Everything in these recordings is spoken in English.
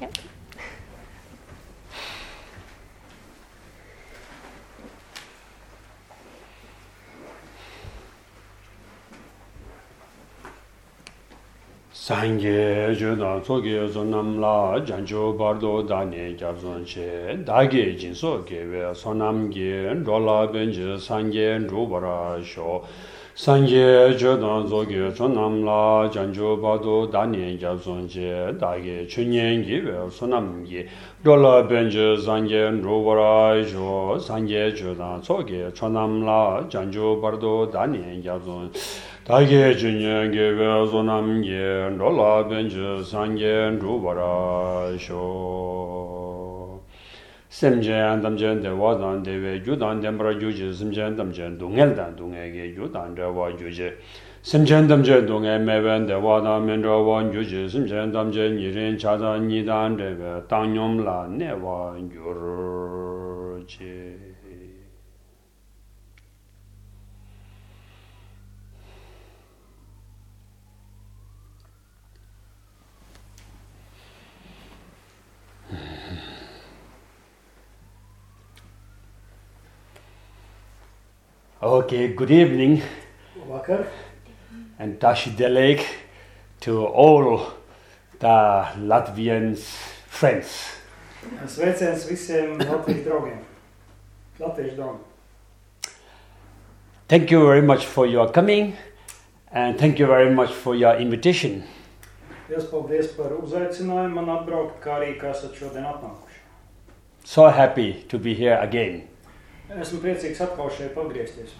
Yep. sāṅgye yudā tsokye sonamlā jancho bardo dāne gyabson che dāgye jinso gewe sonamgye rōlā benche sāṅgye rūpara sho sanje jodan zogyo chonamla janjo bado danyen gyabzonje dage chunyen giwe sonamgi dola benje zanje nruwarai jo sanje jodan zogyo chonamla janjo bado danyen gyabzon dage chunyen giwe sonamgi dola benje zanje nruwarai jo semjayan damjayan de wadan dewe yudan dembra yuji semjayan damjayan dungel dan dungege yudan rewa yuji semjayan damjayan dunge mewen de wadan men rewa yuji semjayan damjayan yirin chadan nidan rewe tanyom la newa yuruji Okay, good evening Welcome. and Tashi Delek to all the Latvians friends. Sveiciens visiem Latvijas draugiem. Latviešu draugiem. Thank you very much for your coming and thank you very much for your invitation. Liels paldies par uzaicinājumu man atbraukt, kā arī kā esat šodien atnākuši. So happy to be here again. Esmu priecīgs atkal šeit atgriezties.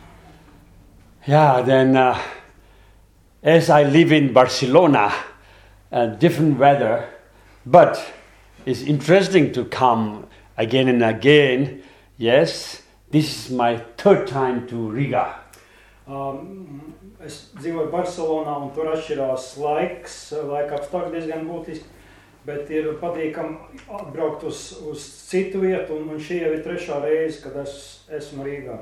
Yeah, then uh, as I live in Barcelona, uh, different weather, but it's interesting to come again and again. Yes, this is my third time to Riga. Um, es dzīvoju Barcelonā un tur atšķirās laiks, laika apstākļi diezgan būtiski, bet ir patīkami atbraukt uz, uz citu vietu un, šī jau ir trešā reize, kad es esmu Rīgā.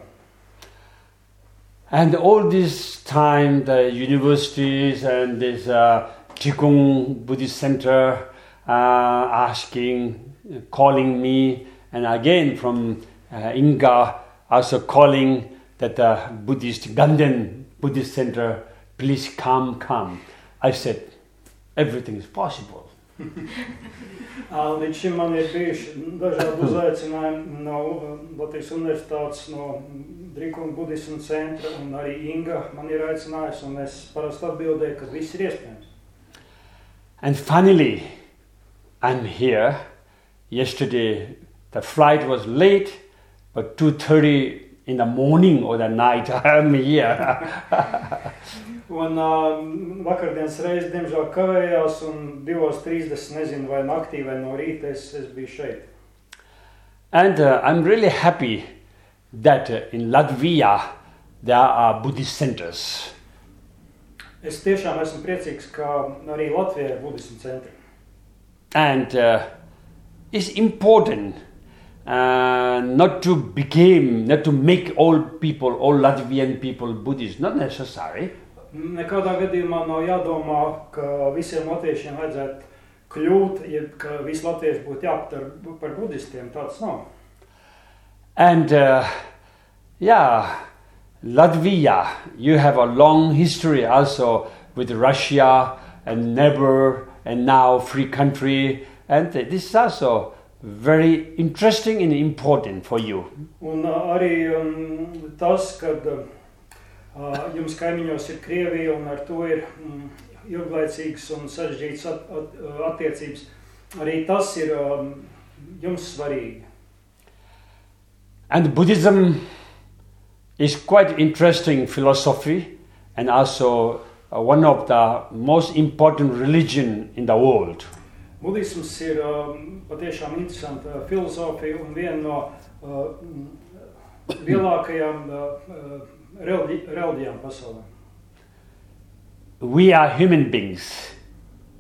And all this time, the universities and this uh, Qigong Buddhist Center uh, asking, calling me, and again from uh, Inga also calling that the Buddhist Ganden Buddhist Center, please come, come. I said, everything is possible. Līdz šim man ir bijuši dažādi uzaicinājumi no Latvijas Universitātes, no centra un arī Inga man ir un es parasti atbildēju, ka viss ir iespējams. And finally, I'm here. Yesterday, the flight was late, but 2.30 in the morning or the night, I'm here. Un uh, vakardienas reizes, diemžēl, kavējās, un 2.30 nezinu, vai naktī vai no rīta es, es biju šeit. and uh, I'm really happy that uh, in Latvia there are Buddhist centers. Es tiešām esmu priecīgs, ka arī Latvijā ir budismu centri. And uh, it's important uh, not to become, not to make all people, all Latvian people Buddhist, not necessary. Nekādā gadījumā nav jādomā, ka visiem latviešiem vajadzētu kļūt, ja ka visi latvieši būtu jāaptver par budistiem. Tāds nav. And uh, yeah, Latvia, you have a long history also with Russia and neighbor and now free country. And this is also very interesting and important for you. Un arī um, tas, ka uh, jums kaimiņos ir Krievija un ar to ir mm, ilglaicīgas un sarežģītas at, at, attiecības, arī tas ir um, jums svarīgi. And Buddhism is quite interesting philosophy and also uh, one of the most important religion in the world. Budisms ir um, patiešām interesanta filozofija un viena no uh, mm, lielākajām uh, uh, reliģijām pasaulē. We are human beings.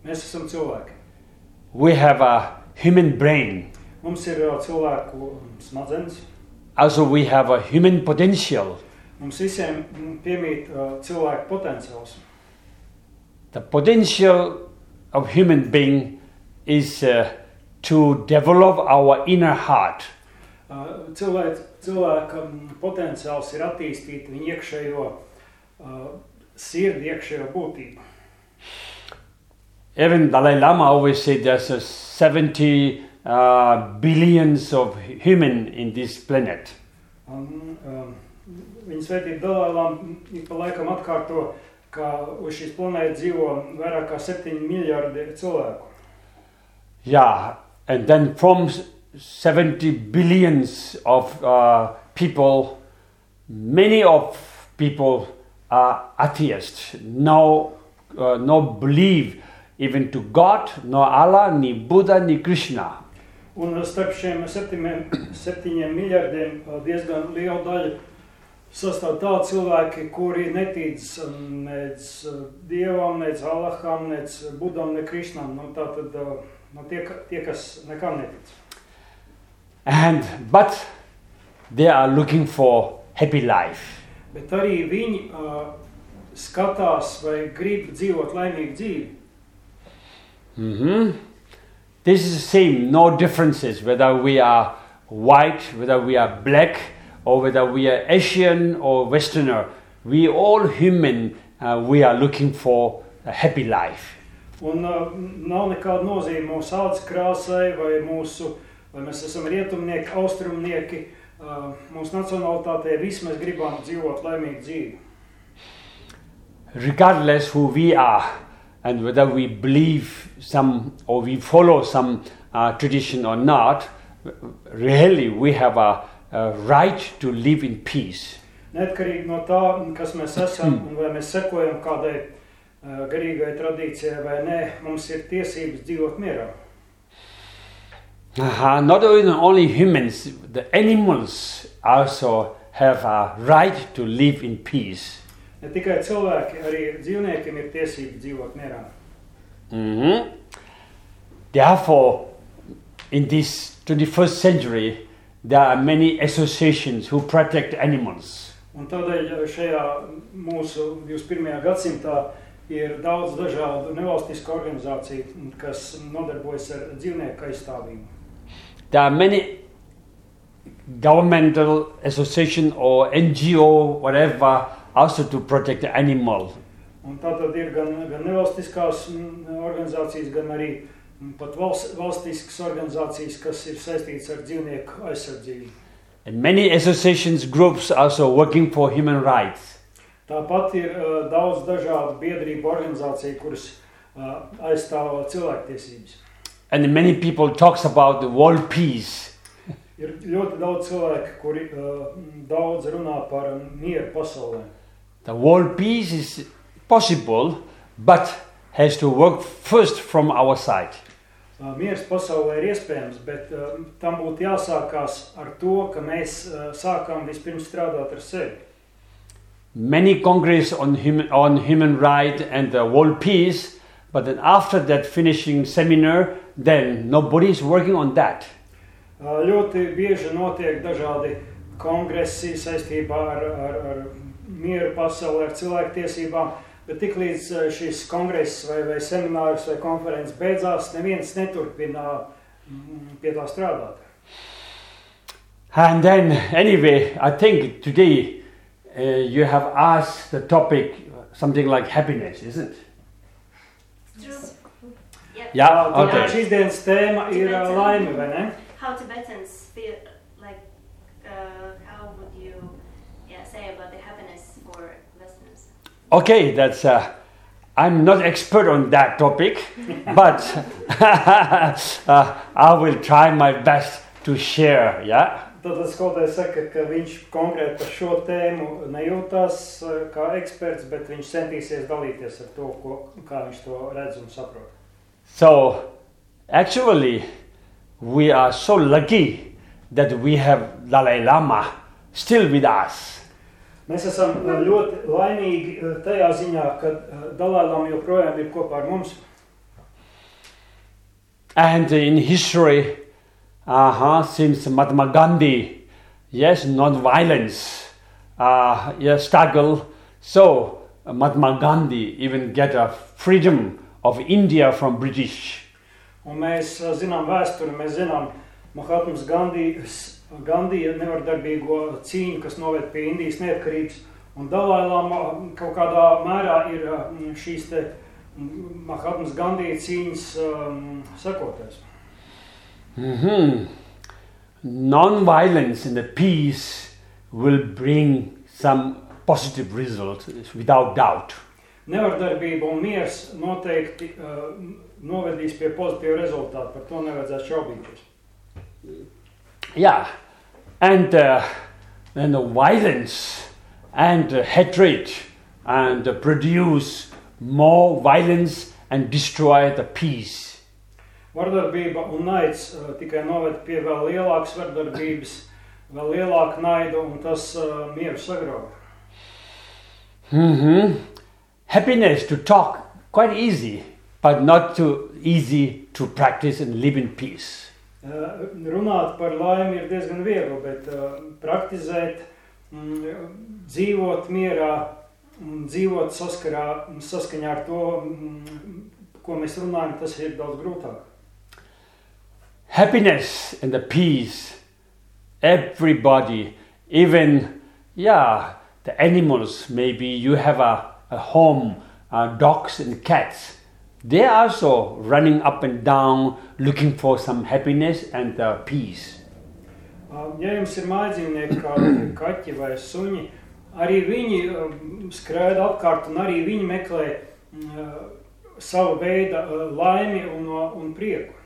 Mēs esam cilvēki. We have a human brain. Mums ir cilvēku smadzenes. Also, we have a human potential. Mums visiem mm, piemīt cilvēku potenciāls. The potential of human being is uh, to develop our inner heart. Uh, Cilvēks, cilvēkam potenciāls ir attīstīt viņa iekšējo uh, sirdi, iekšējo būtību. Even Dalai Lama always said there's a 70 uh, billions of human in this planet. Un, um, viņa svētība Dalailama ik pa laikam atkārto, ka uz šīs planētas dzīvo vairāk kā 7 miljardi cilvēku. Yeah, and then from 70 billions of uh, people, many of people are atheists, no, uh, no believe even to God, no Allah, ni Buddha, ni Krishna. Un starp šiem septiņiem, septiņiem miljardiem uh, diezgan liela daļa sastāv tādi cilvēki, kuri netic nec uh, dievam, nec Allaham, nec Budam, ne Krishnam. Nu, tā tad uh, tie, tie, kas nekam netic. And but they are looking for happy life. Bet arī viņi uh, skatās vai grib dzīvot laimīgu dzīvi. hmm This is the same, no differences whether we are white, whether we are black, or whether we are Asian or Westerner. We all human. Uh, we are looking for a happy life. Un uh, nav nekāda nozīme mūsu ādas krāsai, vai mūsu, vai mēs esam rietumnieki, austrumnieki. Uh, mūsu nacionalitātei visi mēs gribam dzīvot laimīgu dzīvi. regardless who we are and whether we believe some or we follow some uh, tradition or not, really we have a, a right to live in peace. Neatkarīgi no tā, kas mēs esam un vai mēs sekojam kādai garīgai tradīcijai vai nē, mums ir tiesības dzīvot mierā. Uh-huh. Not only, only humans, the animals also have a right to live in peace. Ne tikai cilvēki, arī dzīvniekiem ir tiesības dzīvot mierā. Mhm. Therefore, in this 21st century, there are many associations who protect animals. Un tādēļ šajā mūsu 21. gadsimtā ir daudz dažādu nevalstisku organizāciju, kas nodarbojas ar dzīvnieku aizstāvību. There are many governmental association or NGO, whatever, also to protect the animal. Un tā tad ir gan, gan nevalstiskās mm, organizācijas, gan arī mm, pat valsts, valstiskas organizācijas, kas ir saistītas ar dzīvnieku aizsardzību. And many associations, groups also working for human rights. Tāpat ir uh, daudz dažādu biedrību organizāciju, kuras uh, aizstāv cilvēktiesības. And many people talks about the world peace. Ir ļoti daudz cilvēku, kuri uh, daudz runā par um, mieru pasaulē. The world peace is possible, but has to work first from our side. Uh, Miers pasaulē ir iespējams, bet uh, tam būtu jāsākās ar to, ka mēs uh, sākām vispirms strādāt ar sevi. Many congress on human, on human right and the world peace, but then after that finishing seminar, then nobody is working on that. Uh, Ļoti bieži notiek dažādi kongresi saistībā ar, ar, ar mieru pasaulē, ar cilvēktiesībām, bet tiklīdz uh, šis kongress vai, vai seminārs vai konferences beidzās, neviens neturpina mm, pie tā strādāt. And then, anyway, I think today uh, you have asked the topic something like happiness, isn't it? True. Yep. Yeah, okay. Šīs dienas tēma ir uh, laime, vai ne? How Tibetans feel like uh, how would you yeah, say about the happiness for Westerners? Okay, that's. Uh, I'm not expert on that topic, but uh, I will try my best to share. Yeah. Tad skolotājs saka, ka viņš konkrēti par šo tēmu nejūtās uh, kā eksperts, bet viņš centīsies dalīties ar to, ko, kā viņš to redz un saprot. So, actually, we are so lucky that we have Dalai Lama still with us. Mēs esam uh, ļoti laimīgi uh, tajā ziņā, ka Dalēlam joprojām ir kopā ar mums. And in history, uh-huh, since Mahatma Gandhi, yes, non-violence, uh, yes, struggle. So Mahatma Gandhi even get a freedom of India from British. Un mēs uh, zinām vēsturi, mēs zinām Mahatmas Gandijas, Gandija nevardarbīgo cīņu, kas noved pie Indijas neatkarības. Un Dalailāma kaut kādā mērā ir uh, šīs te mm, Mahatmas Gandija cīņas um, sekotājs. Hmm Non-violence and the peace will bring some positive results, without doubt. Nevardarbība un miers noteikti uh, novedīs pie pozitīva rezultāta, par to nevajadzētu šaubīties. Yeah, and uh, then the violence and uh, hatred and uh, produce more violence and destroy the peace. Vardarbība un naids uh, tikai noved pie vēl lielākas vardarbības, vēl lielāka naida un tas uh, mieru sagrauj. hmm Happiness to talk quite easy, but not too easy to practice and live in peace. Uh, runāt par laimi ir diezgan viegli, bet uh, praktizēt, mm, dzīvot mierā, mm, dzīvot saskarā, saskaņā ar to, mm, ko mēs runājam, tas ir daudz grūtāk. Happiness and the peace, everybody, even, yeah, the animals, maybe you have a, a home, uh, dogs and cats, they are also running up and down looking for some happiness and uh, peace. Ja jums ir mājdzīvnieki, kādi kaķi vai suņi, arī viņi skraida apkārt un arī viņi meklē uh, savu veidu laimi un, un prieku.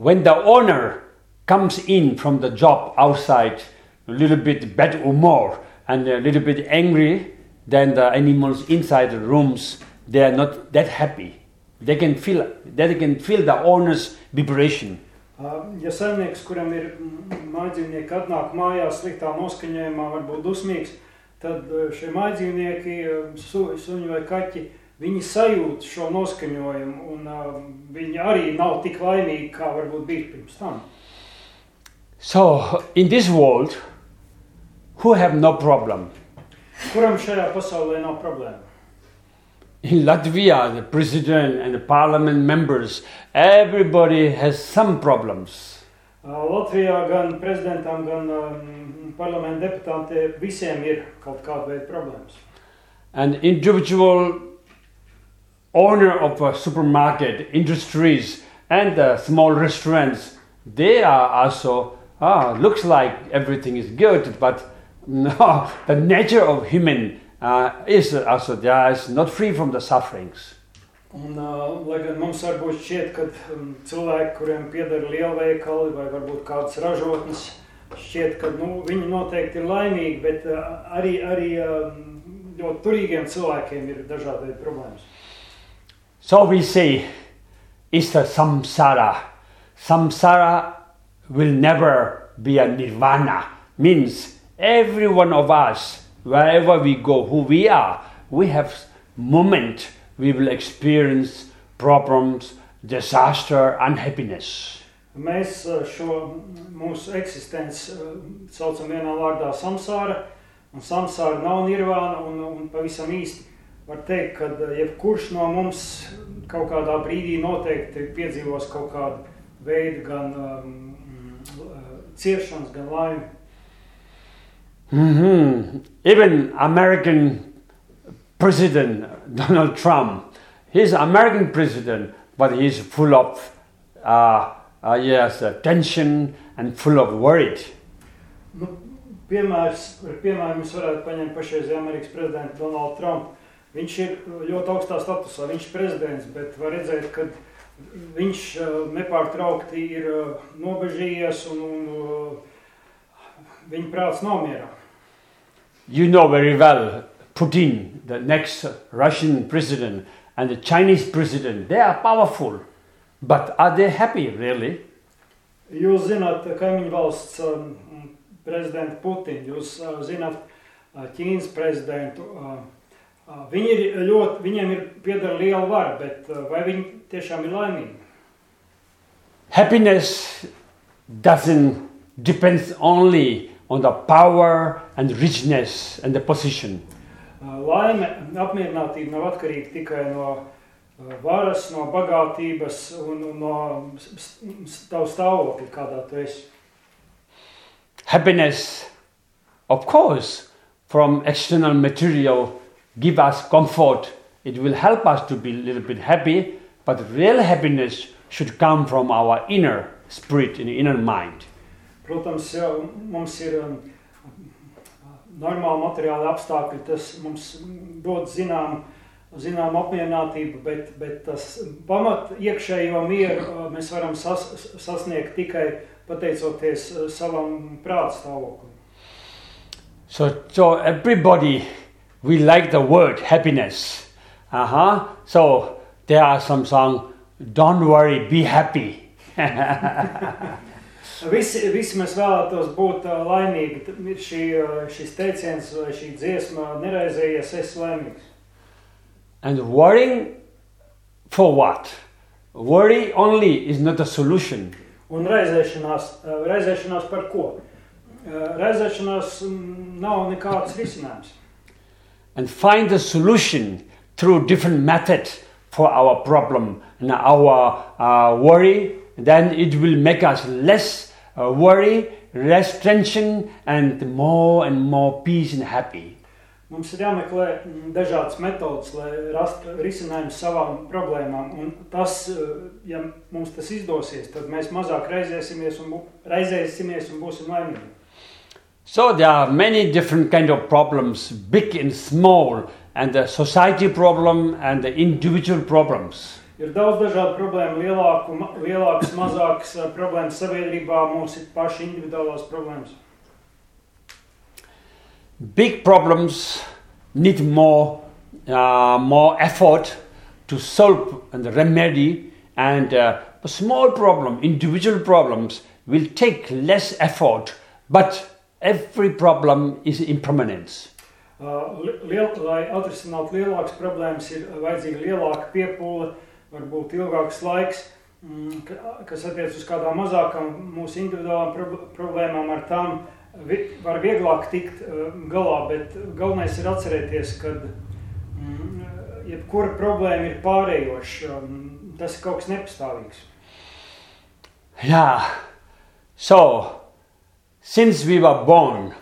When the owner comes in from the job outside, a little bit bad humor and a little bit angry, then the animals inside the rooms they are not that happy. They can feel they can feel the owner's vibration. Uh, Ja saimnieks, kuram ir mājdzīvnieki, atnāk mājās sliktā noskaņojumā, varbūt dusmīgs, tad uh, šie mājdzīvnieki, uh, su, suņi vai kaķi, viņi sajūt šo noskaņojumu un uh, viņi arī nav tik laimīgi, kā varbūt bija pirms tam. So in this world, who have no problem? Kuram šajā pasaulē nav problēma? In Latvia, the president and the parliament members, everybody has some problems. Uh, Latvijā gan prezidentam, gan um, parlamenta deputātiem visiem ir kaut kāda veida problēmas. And individual owner of a supermarket, industries, and uh, small restaurants, they are also ah looks like everything is good, but no, the nature of human uh, is also there is not free from the sufferings. Un, uh, lai gan mums varbūt šķiet, ka um, cilvēki, kuriem pieder lielveikali vai varbūt kādas ražotnes, šķiet, ka nu, viņi noteikti ir laimīgi, bet uh, arī, arī um, ļoti turīgiem cilvēkiem ir dažādi problēmas. So we say, it's the samsara. Samsara will never be a nirvana. Means every one of us, wherever we go, who we are, we have moment we will experience problems, disaster, unhappiness. Mēs uh, šo mūsu eksistenci uh, saucam vienā vārdā samsāra, un samsāra nav nirvāna, un, un pavisam īsti var teikt, ka uh, jebkurš no mums kaut kādā brīdī noteikti piedzīvos kaut kādu veidu gan um, uh, ciešanas, gan laimi. Mhm. Even American President Donald Trump, he's American president, but he's full of uh, uh, yes, uh, tension and full of worried. Nu, piemērs, piemēram, mēs varētu paņemt pašreiz Amerikas prezidentu Donaldu Trumpu. Viņš ir ļoti augstā statusā, viņš ir prezidents, bet var redzēt, ka viņš uh, nepārtraukti ir uh, nobežījies un, un uh, viņa prāts nav mierā. You know very well Putin, the next Russian president, and the Chinese president, they are powerful. But are they happy, really? Jūs zināt, kaimiņu valsts um, prezidentu Putinu, jūs uh, zināt uh, Ķīnas prezidentu. Uh, uh, viņi ir ļoti, viņiem ir piedara liela vara, bet uh, vai viņi tiešām ir laimīgi? Happiness doesn't depend only on the power and richness and the position. Uh, Laime, apmierinātība nav atkarīga tikai no uh, varas, no bagātības un, no tavu stāvokļa, kādā tu esi. Happiness, of course, from external material give us comfort. It will help us to be a little bit happy, but real happiness should come from our inner spirit and inner mind. Protams, jau mums ir um, normāli materiāli apstākļi, tas mums dod zinām, zinām apmierinātību, bet, bet tas pamat iekšējo mieru uh, mēs varam sas, sasniegt tikai pateicoties uh, savam prāta stāvoklim. So, so everybody, we like the word happiness. Uh-huh. So there are some song, don't worry, be happy. Visi, visi mēs vēlētos būt uh, laimīgi. Šī, uh, šis teiciens vai šī dziesma, neraizējies, es laimīgs. and worrying for what? Worry only is not a solution. Un raizēšanās, uh, raizēšanās par ko? Uh, Raizēšanās mm, nav nekāds risinājums. And find the solution through different methods for our problem and our uh, worry. Then it will make us less uh, worry, less tension, and more and more peace and happy. Mums ir jāmeklē mm, dažādas metodas, lai rastu risinājumu savām problēmām. Un tas, uh, ja mums tas izdosies, tad mēs mazāk raizēsimies un, raizēsimies un būsim laimīgi. So there are many different kind of problems, big and small, and the society problem and the individual problems. Ir daudz dažādu problēmu, lielāku, lielākas, mazākas uh, problēmas sabiedrībā, mums ir paši individuālās problēmas. Big problems need more, uh, more effort to solve and remedy, and uh, a small problem, individual problems, will take less effort, but every problem is impermanence. Uh, li- Liel, lai atrisinātu lielākas problēmas, ir vajadzīga lielāka piepūle, varbūt ilgāks laiks, mm, ka- kas attiecas uz kādām mazākām mūsu individuālām prob- problēmām. Ar tām var vieglāk tikt uh, galā, bet galvenais ir atcerēties, ka mm, jebkura problēma ir pārējoša. um, Tas ir kaut kas nepastāvīgs. Yeah. So, since we were born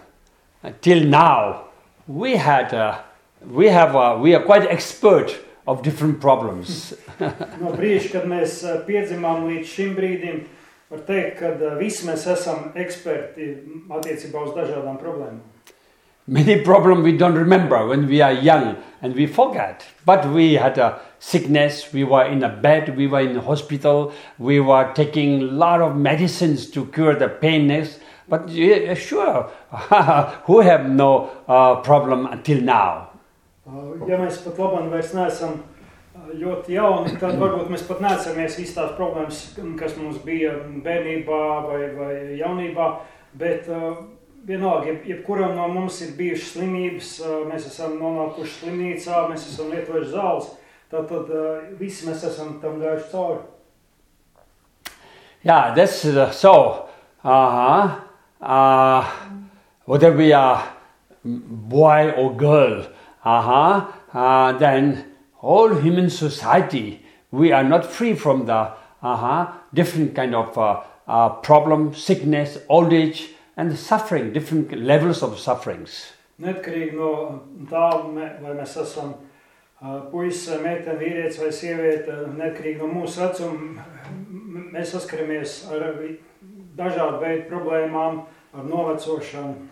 uh, till now, we had uh, we have uh, we are quite expert of different problems. No brīža, kad mēs piedzimām līdz šim brīdim, var teikt, ka visi mēs esam eksperti attiecībā uz dažādām problēmām. Many problems we don't remember when we are young and we forget. But we had a sickness, we were in a bed, we were in a hospital, we were taking a lot of medicines to cure the painness. But yeah, sure, who have no uh, problem until now? Uh, Ja mēs pat labam vairs neesam uh, ļoti jauni, tad varbūt mēs pat neatceramies visas tās problēmas, kas mums bija bērnībā vai, vai jaunībā. Bet uh, vienalga, jeb, jebkuram no mums ir bijušas slimības, uh, mēs esam nonākuši slimnīcā, mēs esam lietojuši zāles. Tātad uh, visi mēs esam tam gājuši cauri. Yeah, that's uh, so. Uh-huh. Uh Whether we are boy or girl, uh-huh. Uh, then all human society, we are not free from the uh-huh, different kind of uh, uh, problem, sickness, old age, and suffering, different levels of sufferings. Neatkarīgi no tā, me- vai mēs esam uh, puisis, meitene, vīrietis vai sieviete, neatkarīgi no mūsu vecuma, mēs saskaramies ar dažādu veidu problēmām, ar novecošanu.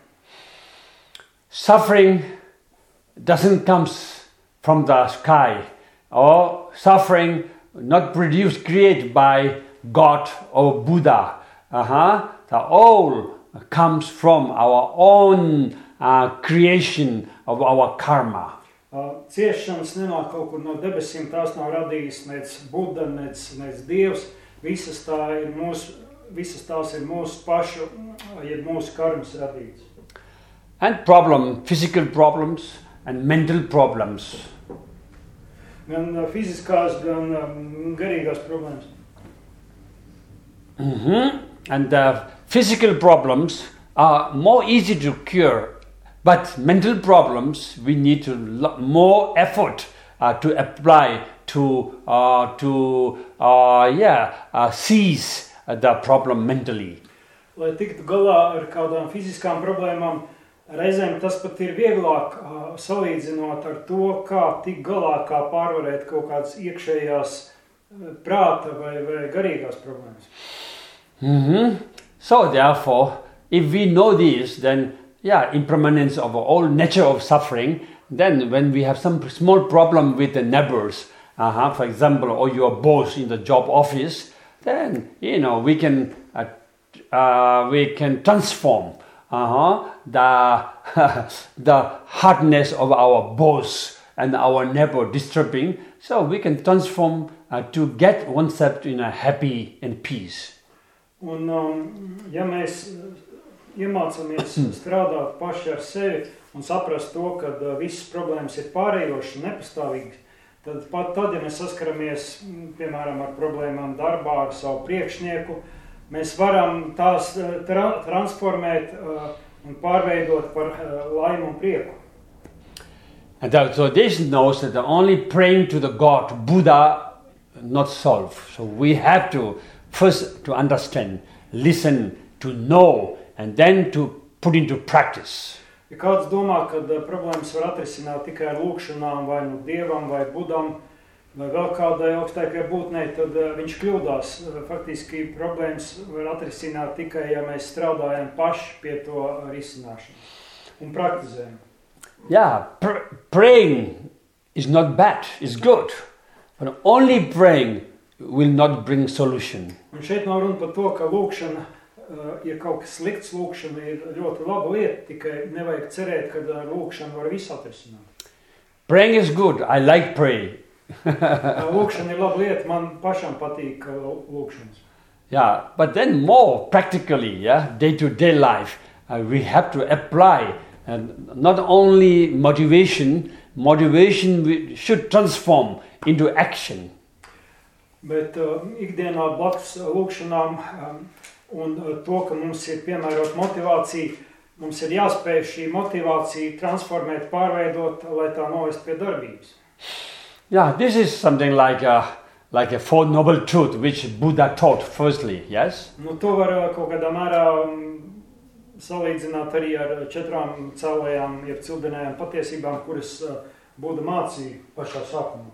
Suffering doesn't come from the sky, or suffering not produced, created by God or Buddha. Uh-huh. The all comes from our own uh, creation of our karma. Uh, Ciešanas nenāk kaut kur no debesīm, tās nav radījis nec Buda, nec, nec Dievs. Visas, tā ir mūsu, visas tās ir mūsu pašu, jeb mūsu karmas radītas. And problem, physical problems and mental problems. Gan uh, fiziskās, gan um, garīgās problēmas. Mhm. And the physical problems are more easy to cure, but mental problems we need to more effort uh, to apply to uh, to uh, yeah uh, seize the problem mentally. Lai tiktu galā ar kādām fiziskām problēmām, reizēm tas pat ir vieglāk ā, salīdzinot ar to, kā tik galā, kā pārvarēt kaut kādas iekšējās prāta vai, vai garīgās problēmas. hmm So therefore, if we know this, then yeah, impermanence of all nature of suffering. Then when we have some small problem with the neighbors, uh-huh, for example, or your boss in the job office, then you know we can uh, uh, we can transform uh-huh, the the hardness of our boss and our neighbor disturbing. So we can transform uh, to get oneself in a happy and peace. Un, um, ja mēs uh, iemācāmies strādāt paši ar sevi un saprast to, ka uh, visas problēmas ir pārējošas un nepastāvīgas, tad pat tad, ja mēs saskaramies piemēram ar problēmām darbā, ar savu priekšnieku, mēs varam tās uh, tra transformēt uh, un pārveidot par uh, laimu un prieku. And that, so this knows that only praying to the God, Buddha, not solve. So we have to first to understand, listen, to know, and then to put into practice. Ja kāds domā, ka uh, problēmas var atrisināt tikai ar lūkšanām, vai nu dievam, vai budam, vai vēl kādai augstākajai būtnei, tad uh, viņš kļūdās. Uh, Faktiski problēmas var atrisināt tikai, ja mēs strādājam paši pie to risināšanas un praktizējam. Yeah, pr- praying is not bad, it's good. But only praying will not bring solution. Un šeit nav runa par to, ka lūkšana, ja kaut kas slikts, lūkšana ir ļoti laba lieta, tikai nevajag cerēt, ka ar lūkšanu var visu atrisināt. Praying is good. I like praying. Uh, Lūkšana ir laba lieta, man pašam patīk uh, lūkšanas. Yeah, but then more practically, yeah, day to day life, uh, we have to apply and not only motivation, motivation we should transform into action. Bet uh, ikdienā blakus uh, lūkšanām um, un uh, to, ka mums ir piemērota motivācija, mums ir jāspēj šī motivācija transformēt, pārveidot, lai tā novest pie darbības. Yeah, this is something like a, like a Four Noble Truth which Buddha taught firstly, yes? Nu, to var uh, kaut kādā mērā um, salīdzināt arī ar četrām cēlējām, jeb cildenējām patiesībām, kuras uh, Buda mācīja pašā sākumā.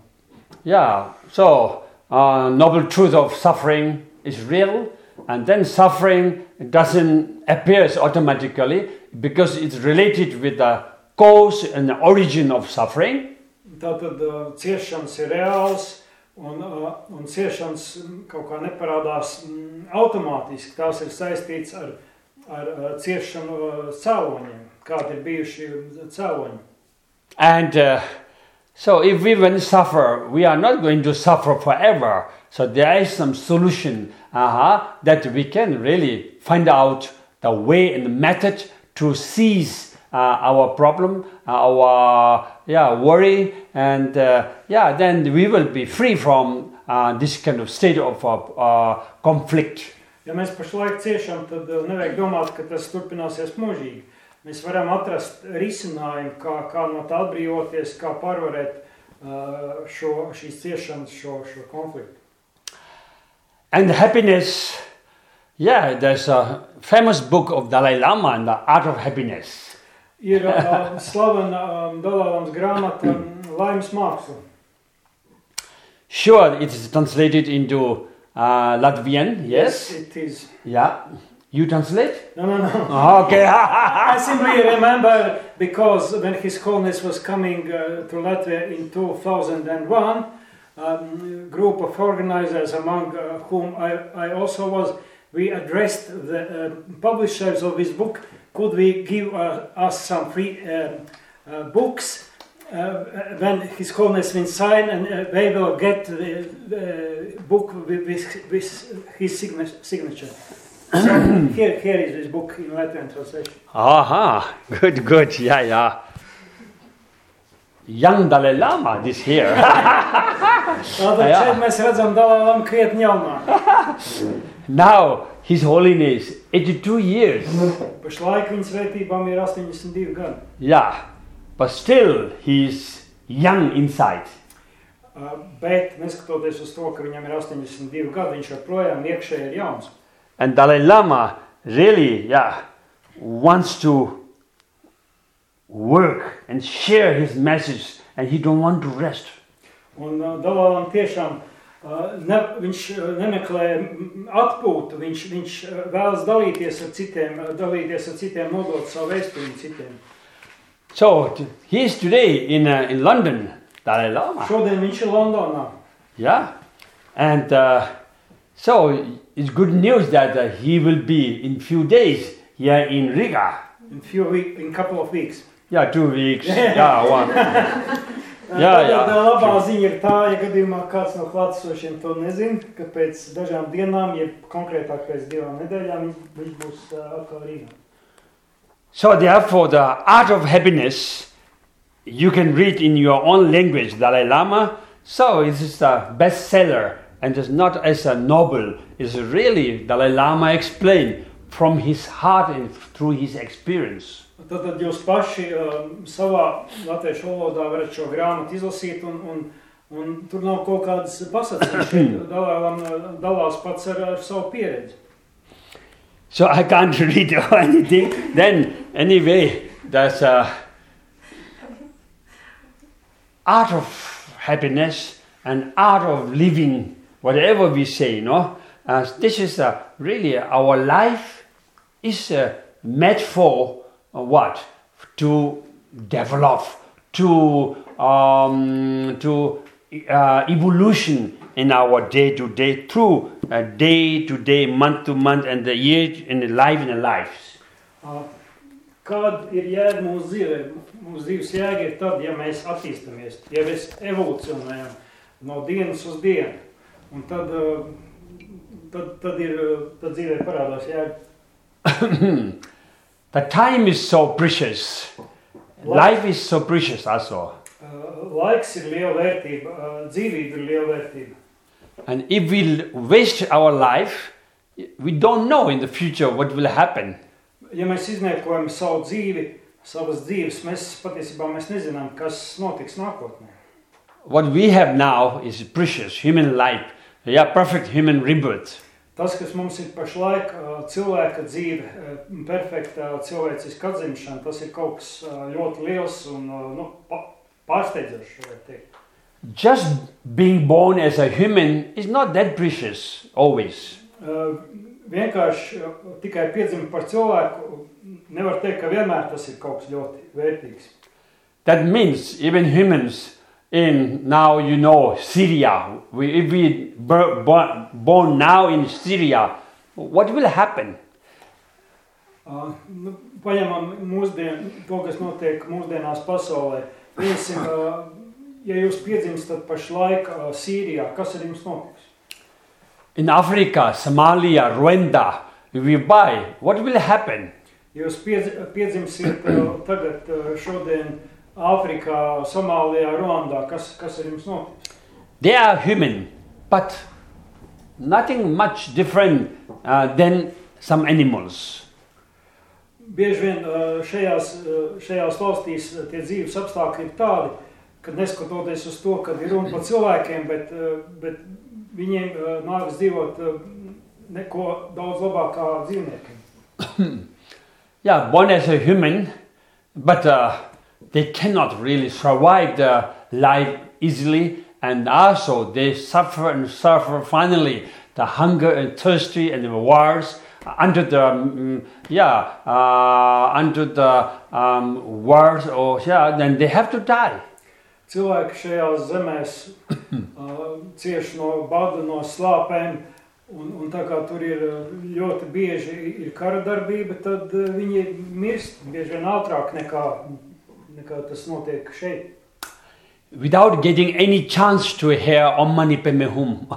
Yeah, so uh, noble truth of suffering is real, and then suffering doesn't appear automatically because it's related with the cause and the origin of suffering. Tātad uh, ciešanas ir reāls, un, uh, un ciešanas kaut kā neparādās mm, automātiski. Tās ir saistīts ar, ar uh, ciešanu uh, cēloņiem, kādi ir bijuši cēloņi. And uh, so, if we will suffer, we are not going to suffer forever. So, there is some solution uh-huh, that we can really find out the way and the method to seize uh, our problem, our yeah worry, and uh, yeah, then we will be free from uh, this kind of state of uh, uh, conflict. Ja mēs pašlaik ciešam, tad uh, nevajag domāt, ka tas turpināsies mūžīgi. Mēs varam atrast risinājumu, kā, kā no tā atbrīvoties, kā pārvarēt uh, šo, šīs ciešanas, šo, šo konfliktu. And happiness, yeah, there's a famous book of Dalai Lama and the Art of Happiness. Ir slavena um, Dalailamas grāmata um, Laimes māksla. Sure, it is translated into uh, Latvian, yes? it is. Yeah. You translate? No, no, no. Oh, okay. I simply remember because when His Holiness was coming uh, to Latvia in 2001, um, group of organizers among uh, whom I, I also was, we addressed the uh, publishers of his book, could we give uh, us some free um, uh, books when His Holiness will sign and they will get the, the book with, with, with his signature. So here, here is this book in Latvian translation. Aha, good, good. Yeah, yeah. Young Dalai Lama, this here. Tātad Jā. šeit mēs redzam Dalālam krietni jaunā. now, His Holiness, 82 years. Pašlaik viņa svētībām ir 82 gadi. Yeah, but still, he's young inside. uh, bet neskatoties uz to, ka viņam ir 82 gadi, viņš joprojām iekšēji ir jauns. And Dalai Lama really, yeah, wants to work and share his message and he don't want to rest. Un uh, Dalailama tiešām uh, ne, viņš uh, nemeklē atpūtu, viņš, viņš uh, vēlas dalīties ar citiem, uh, dalīties ar citiem, nodot savu vēstījumu citiem. So he is today in, uh, in London, Dalai Lama. Šodien viņš ir Londonā. Yeah. And uh, so it's good news that uh, he will be in few days here in Riga. In, few week, in couple of weeks. Yeah, two weeks. yeah, one. Jā, jā. tā labā ziņa ir tā, ja gadījumā kāds no klātesošiem to nezina, ka pēc dažām dienām, ja konkrētāk pēc divām nedēļām, viņš, būs atkal eh, Rīgā. So therefore, the art of happiness you can read in your own language, Dalai Lama. So it is a bestseller, and it's not as a novel. It's really Dalai Lama explained from his heart and through his experience. Tad, jūs paši uh, savā latviešu valodā varat šo grāmatu izlasīt, un, un, un tur nav kaut kādas dalās pats ar, ar savu pieredzi. So I can't read anything. then anyway, there's a art of happiness and art of living, whatever we say, no. Uh, this is uh, really our life is uh, for uh, what to develop, to um, to uh, evolution in our day to day, through uh, day to day, month to month, and the year in the life in the lives. Uh, Kāda ir jēga mūsu dzīvē? Mūsu dzīves jēga ir tad, ja mēs attīstāmies, ja mēs evolūcionējam no dienas uz dienu. Un tad, uh, tad, tad, ir, uh, tad dzīvē parādās jēga. the time is so precious. Life is so precious also. Uh, Laiks ir liela vērtība, uh, dzīvība ir liela vērtība. And if we waste our life, we don't know in the future what will happen. Ja mēs izniekojam savu dzīvi, savas dzīves, mēs patiesībā mēs nezinām, kas notiks nākotnē. What we have now is precious human life, yeah, perfect human rebirth. Tas, kas mums ir pašlaik, cilvēka dzīve, perfekta cilvēciska atzimšana, tas ir kaut kas ļoti liels un nu, pārsteidzošs. Just being born as a human is not that precious always. Vienkārši tikai piedzimt par cilvēku, nevar teikt, ka vienmēr tas ir kaut kas ļoti vērtīgs. That means even humans in now you know Syria. We, if we born, born now in Syria, what will happen? Uh, nu, paņemam mūsdien, to, kas notiek mūsdienās pasaulē. Piesim, uh, ja jūs piedzimstat pašlaik uh, Sīrijā, kas ar jums notiks? In Africa, Somalia, Rwanda, we buy, what will happen? Jūs piedz, piedzimsiet uh, tagad uh, šodien Āfrikā, Somālijā, Ruandā, kas, kas ar jums notiks? They are human, but nothing much different uh, than some animals. Bieži vien uh, šajās, uh, šajās valstīs uh, tie dzīves apstākļi ir tādi, ka neskatoties uz to, ka ir runa par cilvēkiem, bet, uh, bet viņiem uh, nākas dzīvot neko daudz labāk kā dzīvniekiem. Yeah, born as a human, but uh, they cannot really survive their life easily, and also they suffer and suffer finally the hunger and thirsty and the wars under the mm, yeah uh, under the um, wars or yeah then they have to die. Cilvēki šajās zemēs uh, cieš no bada, no slāpēm, un, un tā kā tur ir uh, ļoti bieži ir kara darbība, tad uh, viņi mirst bieži vien ātrāk nekā, nekā tas notiek šeit. without getting any chance to hear Om Mani Padme Hum,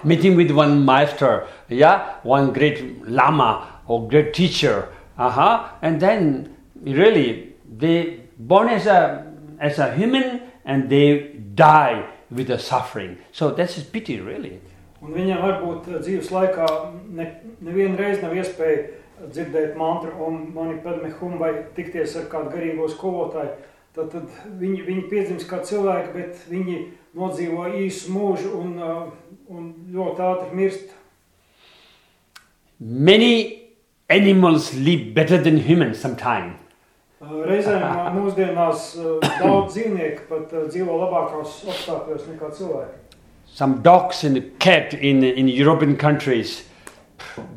meeting with one master, yeah, one great lama or great teacher, uh-huh, and then really they born as a as a human and they die with the suffering. So that's a pity, really. Un viņam varbūt dzīves laikā ne, nav iespēja dzirdēt mantru un mani padme hum vai tikties ar kādu garīgo skolotāju. tad, tad viņi, viņi piedzimst kā cilvēki, bet viņi nodzīvo īsu mūžu un, uh, un ļoti ātri mirst. Many animals live better than humans sometimes. Uh, Reizēm uh, mūsdienās uh, daudz dzīvnieku pat uh, dzīvo labākos apstākļos nekā cilvēki. Some dogs and cat in, in European countries,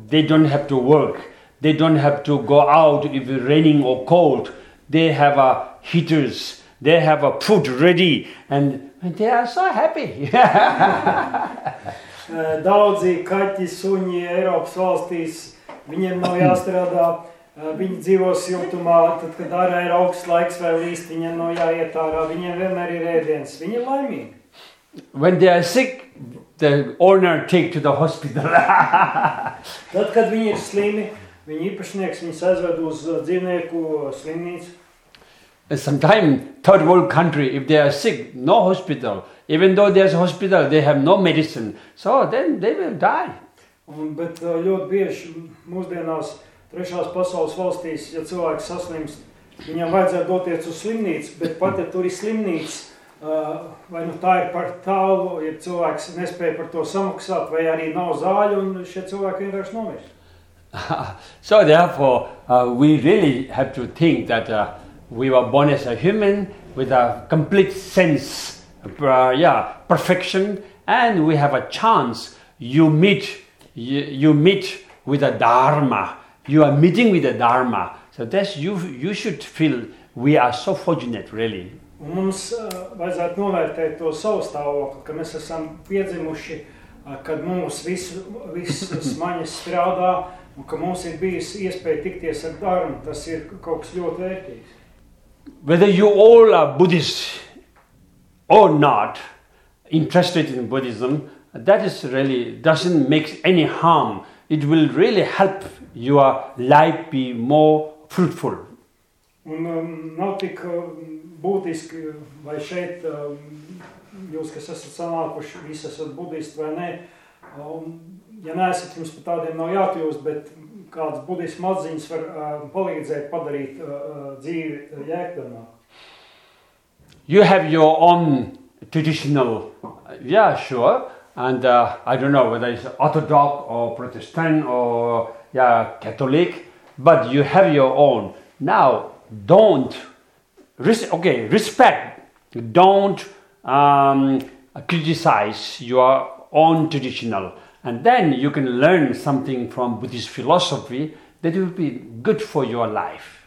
they don't have to work. They don't have to go out if it's raining or cold. They have uh, heaters. They have a food ready, and they are so happy. Daudzi kaķi, suņi Eiropas valstīs, viņiem nav jāstrādā. Viņi dzīvo siltumā, tad, kad ārā ir augsts laiks vai līst, viņiem nav jāiet ārā. Viņiem vienmēr ir ēdiens. Viņi ir laimīgi. when they are sick, the owner take to the hospital. Tad, kad viņi ir slimi, viņa īpašnieks viņus aizved uz uh, dzīvnieku slimnīcu. Sometimes third world country, if they are sick, no hospital. Even though there's a hospital, they have no medicine. So then they will die. Un, bet uh, ļoti bieži mūsdienās trešās pasaules valstīs, ja cilvēks saslimst, viņam vajadzētu doties uz slimnīcu, bet pat ja tur ir slimnīca, uh, vai nu tā ir par tālu, ja cilvēks nespēja par to samaksāt, vai arī nav zāļu, un šie cilvēki vienkārši nomirst. so therefore, uh, we really have to think that uh, we were born as a human with a complete sense, uh, yeah, perfection, and we have a chance. You meet, you, you meet with a dharma. You are meeting with a dharma. So that's you. You should feel we are so fortunate, really. Mums uh, vajadzētu novērtēt to savu stāvokli, ka mēs esam piedzimuši, uh, kad mums viss vis smaņas strādā, un ka mums ir bijis iespēja tikties ar darbu. Tas ir kaut kas ļoti vērtīgs. whether you all are Buddhist or not, interested in Buddhism, that is really doesn't make any harm. It will really help your life be more fruitful. Un um, nav tik um, būtiski, vai šeit um, jūs, kas esat sanākuši, visi esat budisti vai nē. Um, ja neesat, jums tādiem nav jākļūst, bet kādas var um, palīdzēt padarīt uh, uh, dzīvi uh, jēgpilnāku. You have your own traditional, yeah, sure, and uh, I don't know whether it's Orthodox or Protestant or yeah Catholic, but you have your own. Now, don't res- okay respect. Don't um, criticize your own traditional, and then you can learn something from Buddhist philosophy that will be good for your life.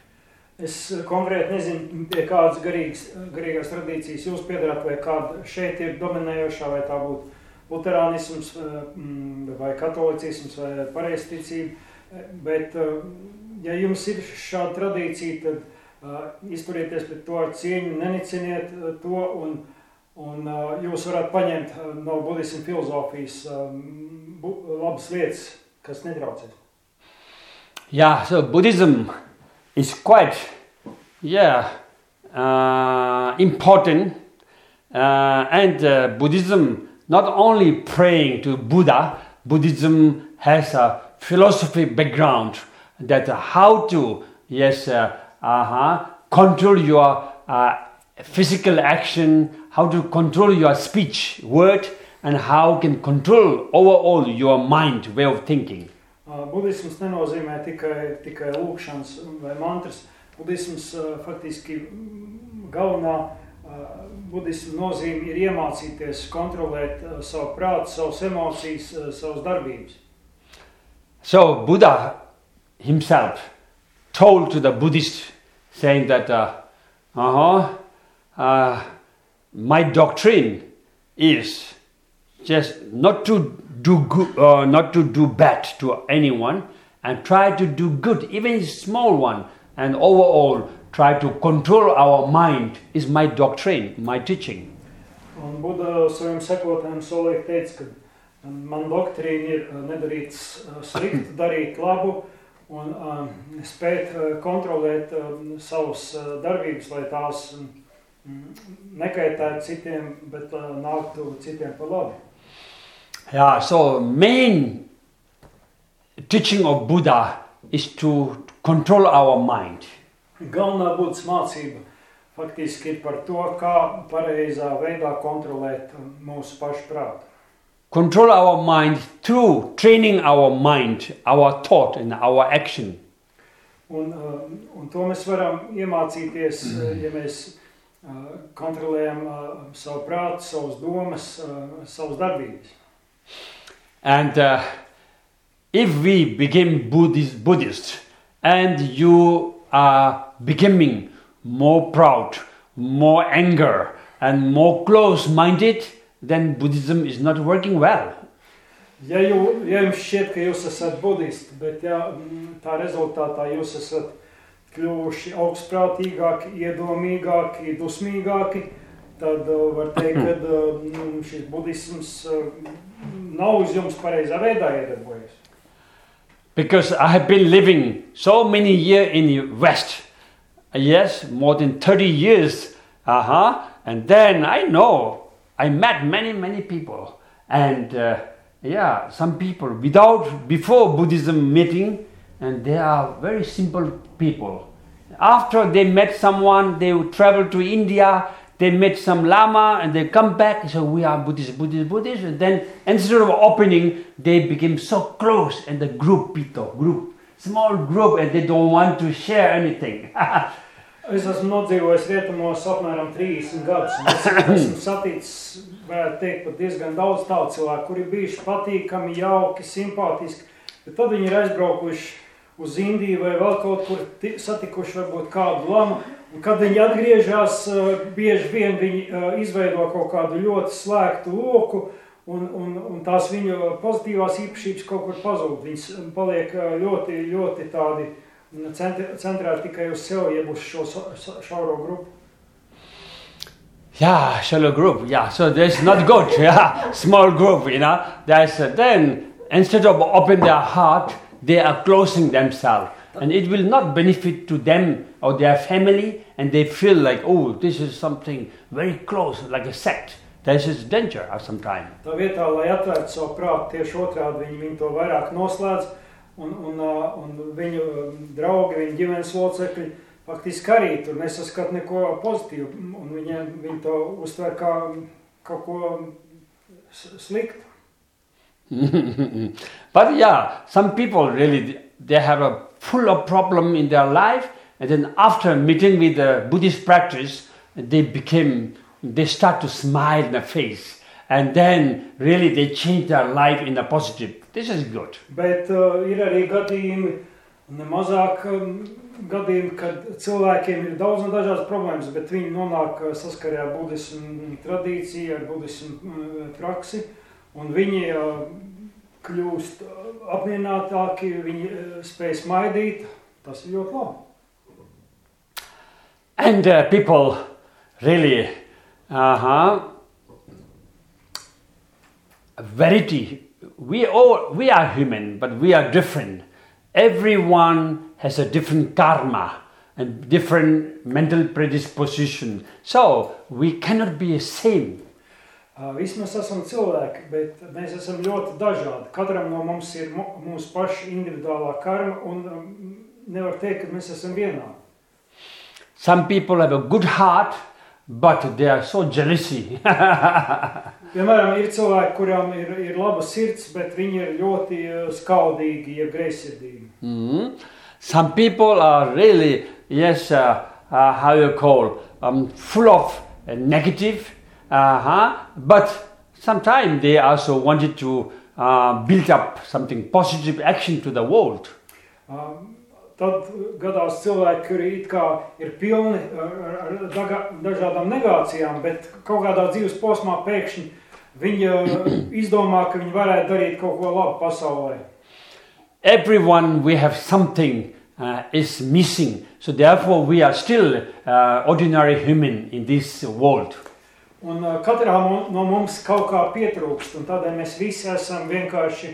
Es uh, konkrēti nezinu, pie kādas garīgas, garīgās tradīcijas jūs piedarat, vai kāda šeit ir dominējošā, vai tā būtu luterānisms, uh, mm, vai katolicisms, vai pareizticība. Bet, uh, ja jums ir šāda tradīcija, tad uh, izturieties pret to ar cieņu, neniciniet uh, to, un, un uh, jūs varat paņemt uh, no budismu filozofijas um, bu labas lietas, kas netraucēs. Yeah, so Buddhism is quite, yeah, uh, important. Uh, and uh, Buddhism, not only praying to Buddha, Buddhism has a philosophy background that how to, yes, uh, uh-huh, control your uh, physical action, how to control your speech, word, and how can control overall your mind, way of thinking. Uh, Budisms nenozīmē tikai, tikai lūkšanas vai mantras. Budisms uh, faktiski galvenā uh, budismu nozīme ir iemācīties kontrolēt uh, savu prātu, savas emocijas, uh, savas darbības. So Buddha himself told to the Buddhist, saying that, uh, uh-huh, uh, my doctrine is just not to do good, uh, not to do bad to anyone, and try to do good, even a small one, and overall try to control our mind is my doctrine, my teaching. Un Buda saviem sekotājiem solīja teica, ka man doktrīna ir uh, nedarīt uh, sliktu, darīt labu un um, spēt uh, kontrolēt um, savas uh, darbības, lai tās um, nekaitētu citiem, bet uh, nāktu citiem par labu. Yeah, so main teaching of Buddha is to control our mind. Galvenā būtu mācība faktiski ir par to, kā pareizā veidā kontrolēt mūsu pašu prātu. Control our mind through training our mind, our thought, and our action. Un, uh, un to mēs varam iemācīties, uh, ja mēs kontrolējam uh, savu prātu, savas domas, uh, savas darbības. And uh, if we become Buddhist, Buddhist and you are becoming more proud, more anger, and more close minded, then Buddhism is not working well. Ja, jū, ja jums šķiet, ka jūs esat budisti, bet ja, mm, tā rezultātā jūs esat kļuvuši augstprātīgāki, iedomīgāki, dusmīgāki, tad uh, var teikt, ka uh, mm, šis budisms uh, nav uz jums pareizā veidā iedarbojies. Because I have been living so many years in the West, yes, more than 30 years, uh-huh, and then I know, I met many, many people, and uh, yeah, some people without, before Buddhism meeting, and they are very simple people. After they met someone, they would travel to India, they met some Lama, and they come back, so we are Buddhist, Buddhist, Buddhist, and then instead of opening, they became so close, and the group, people, group, small group, and they don't want to share anything. Es esmu nodzīvojis rietumos apmēram 30 gadus. Es esmu saticis, varētu teikt, pat diezgan daudz tādu cilvēku, kuri bijuši patīkami, jauki, simpātiski. Bet tad viņi ir aizbraukuši uz Indiju vai vēl kaut kur ti- satikuši varbūt kādu lamu. Un kad viņi atgriežas, eh, bieži vien viņi eh, izveido kaut kādu ļoti slēgtu loku, un, un, un tās viņu pozitīvās īpašības kaut kur pazūd. Viņas paliek eh, ļoti, ļoti tādi centri- centrēti tikai uz sevi, jeb uz šo šauro grupu. Yeah, shallow group. Yeah, so that's not good. Yeah, small group. You know, that's uh, then instead of open their heart, they are closing themselves, and it will not benefit to them or their family, and they feel like, oh, this is something very close, like a sect. This is danger of some time. Tā vietā, lai atvērtu savu prātu, tieši otrādi viņi, viņi to vairāk noslēdz, un, un, un viņu draugi, viņu ģimenes locekļi faktiski arī tur nesaskat neko pozitīvu, un viņi, viņi to uztver kā kaut ko sliktu. but yeah, some people really they have a full of problem in their life, and then after meeting with the Buddhist practice, they became they start to smile in the face, and then really they change their life in a positive. This is good. Bet uh, ir arī gadījumi, nemazāk um, gadījumi, kad cilvēkiem ir daudz un dažādas problēmas, bet viņi nonāk uh, saskarē ar budismu tradīciju, ar budismu uh, praksi, un viņi uh, kļūst uh, apmierinātāki, viņi uh, spēj smaidīt. Tas ir ļoti labi. And uh, people really, uh huh, verity. We all we are human, but we are different. Everyone has a different karma and different mental predisposition. So we cannot be the same. Visi mēs esam cilvēki, bet mēs esam ļoti dažādi. Katram no mums ir mūsu paša individuālā karma, un um, nevar teikt, ka mēs esam vienādi. Some people have a good heart, but they are so jealousy. Piemēram, ir cilvēki, kuriem ir, ir laba sirds, bet viņi ir ļoti uh, skaudīgi, ja greizsirdīgi. Mhm. Some people are really, yes, uh, uh, how you call, um, full of uh, negative, uh-huh, but sometimes they also wanted to uh, build up something positive action to the world. Um, Tad gadās cilvēki, kuri it kā ir pilni ar, ar- ar daga, dažādām negācijām, bet kaut kādā dzīves posmā pēkšņi viņi uh, izdomā, ka viņi varētu darīt kaut ko labu pasaulē. Everyone, we have something uh, is missing. So therefore, we are still uh, ordinary human in this world. Un uh, katrā no mums kaut kā pietrūkst, un tādēļ mēs visi esam vienkārši,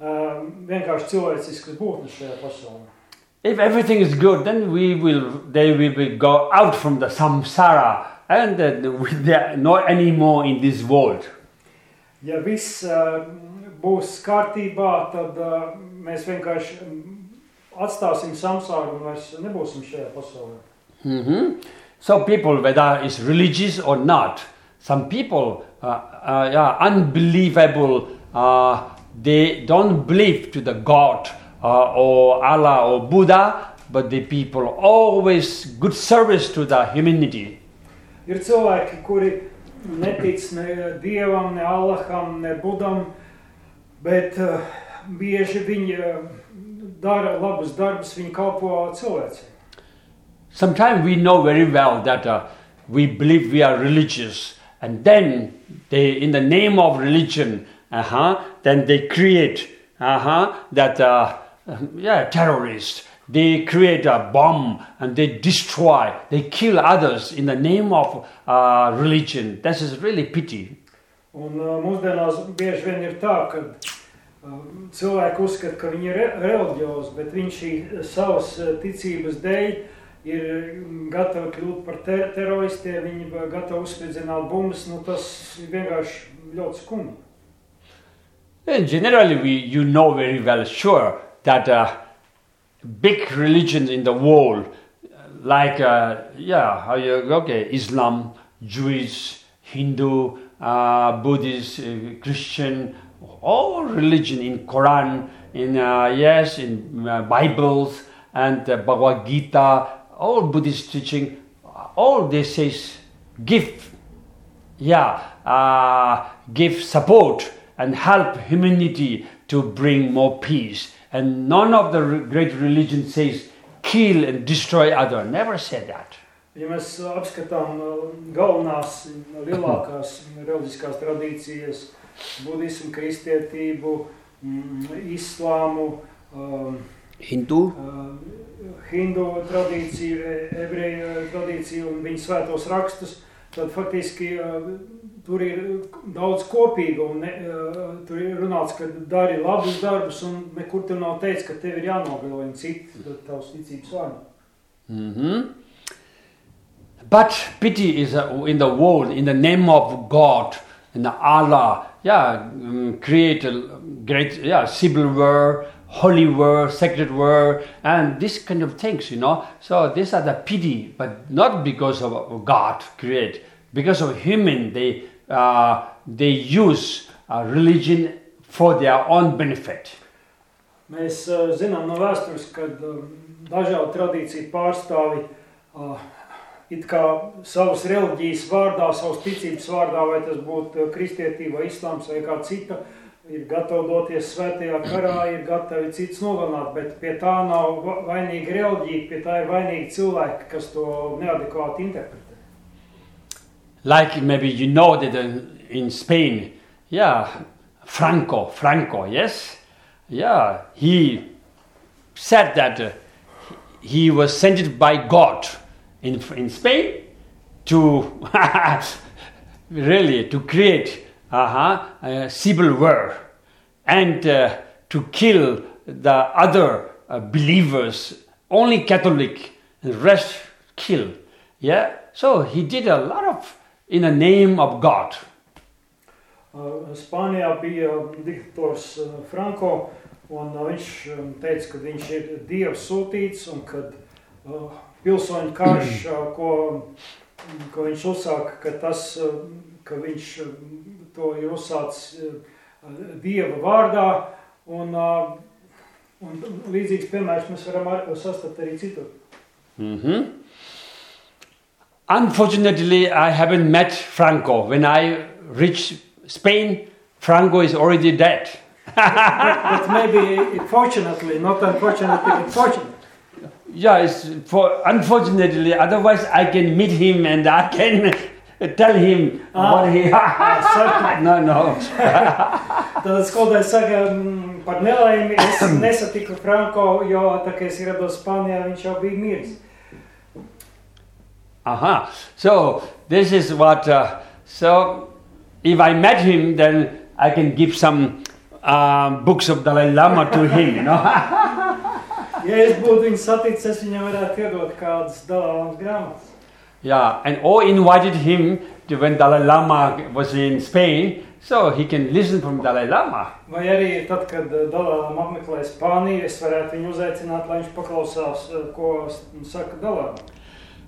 uh, vienkārši cilvēciskas būtnes šajā pasaulē. If everything is good, then we will, they will be go out from the samsara and are not anymore in this world. Ja viss uh, būs kārtībā, tad uh, mēs vienkārši mm, atstāsim samsāru un vairs nebūsim šajā pasaulē. Mhm. So people, whether it's religious or not, some people, uh, uh, yeah, unbelievable, uh, they don't believe to the God uh, or Allah or Buddha, but the people always good service to the humanity. Ir cilvēki, kuri netic ne dievam, ne Allaham, ne Budam, bet uh, bieži viņi uh, dara labus darbus, viņi kalpo cilvēci. Sometimes we know very well that uh, we believe we are religious, and then they, in the name of religion, uh-huh, then they create, uh-huh, that, uh, yeah, terrorists. They create a bomb and they destroy, they kill others in the name of uh, religion. This is really pity. Un uh, mūsdienās bieži vien ir tā, ka uh, cilvēki uzskata, ka viņi ir re reliģiozi, bet viņi šī savas uh, ticības dēļ ir mm, gatavi kļūt par te teroristiem, viņi ir gatavi uzspridzināt bumbas. Nu, tas vienkārši ļoti skumji. And generally, we, you know very well, sure, that uh, big religions in the world, like, uh, yeah, you, okay, Islam, Jewish, Hindu, uh, Buddhist, uh, Christian, all religion in Quran, in, uh, yes, in uh, Bibles and uh, Bhagavad Gita, all Buddhist teaching, all they says give yeah, uh, give support and help humanity to bring more peace. And none of the re- great religion says kill and destroy other. Never said that. Ja mēs apskatām galvenās, lielākās reliģiskās tradīcijas, budismu, kristietību, islāmu, um, Hindu. uh, hindu tradīciju, ebreju tradīciju un viņu svētos rakstus, tad faktiski tur ir daudz kopīga un ne, tur ir runāts, ka dari labus darbus un nekur tur nav teikts, ka tev ir jānogalina citi tavs ticības vārdā. hmm But pity is uh, in the world, in the name of God and Allah, yeah, um, create a great, yeah, civil war, holy war, sacred war, and this kind of things, you know. So these are the pity, but not because of God create, because of human, they uh, they use uh, religion for their own benefit. Mēs uh, zinām no vēstures, ka uh, dažādu tradīciju pārstāvi uh, it kā savas reliģijas vārdā, savas ticības vārdā, vai tas būtu kristietība, islāms vai kā cita, ir gatavi doties svētajā karā, ir gatavi cits nogalināt, bet pie tā nav va- vainīga reliģija, pie tā ir vainīgi cilvēki, kas to neadekvāti interpretē. Like maybe you know that uh, in Spain, yeah, Franco, Franco, yes, yeah, he said that uh, he was sent by God in, in Spain to really to create uh-huh, civil war and uh, to kill the other uh, believers, only Catholic, and rest kill. Yeah, so he did a lot of in the name of God. Uh, Spānijā bija diktators uh, Franko, un uh, viņš um, teica, ka viņš ir Dieva sūtīts, un uh, pilsoņu karš, uh, ko, ko viņš uzsāka, ka, tas, uh, ka viņš uh, to ir uzsācis uh, Dieva vārdā, un, uh, un līdzīgs piemērs mēs varam ar- sastapt arī citur. Mhm. Unfortunately, I haven't met Franco. When I reached Spain, Franco is already dead. But maybe, fortunately, not unfortunately, but fortunately. Yeah, it's for unfortunately. Otherwise, I can meet him and I can tell him Ah. what he. sorry. no, no. Tad skolotājs saka, mm, par nelaimi es nesatiku Franko, jo tā kā es ierados Spānijā, viņš jau bija miris. Aha. So this is what. Uh, so if I met him, then I can give some um, books of Dalai Lama to him. You know. Ja es būtu viņu saticis, es viņam varētu iedot kādas dalāmas grāmatas. Yeah, and or invited him to when Dalai Lama was in Spain, so he can listen from Dalai Lama. Vai arī tad, kad Dalailama apmeklē Spāniju, es varētu viņu uzaicināt, lai viņš paklausās, eh, ko saka Dalailama.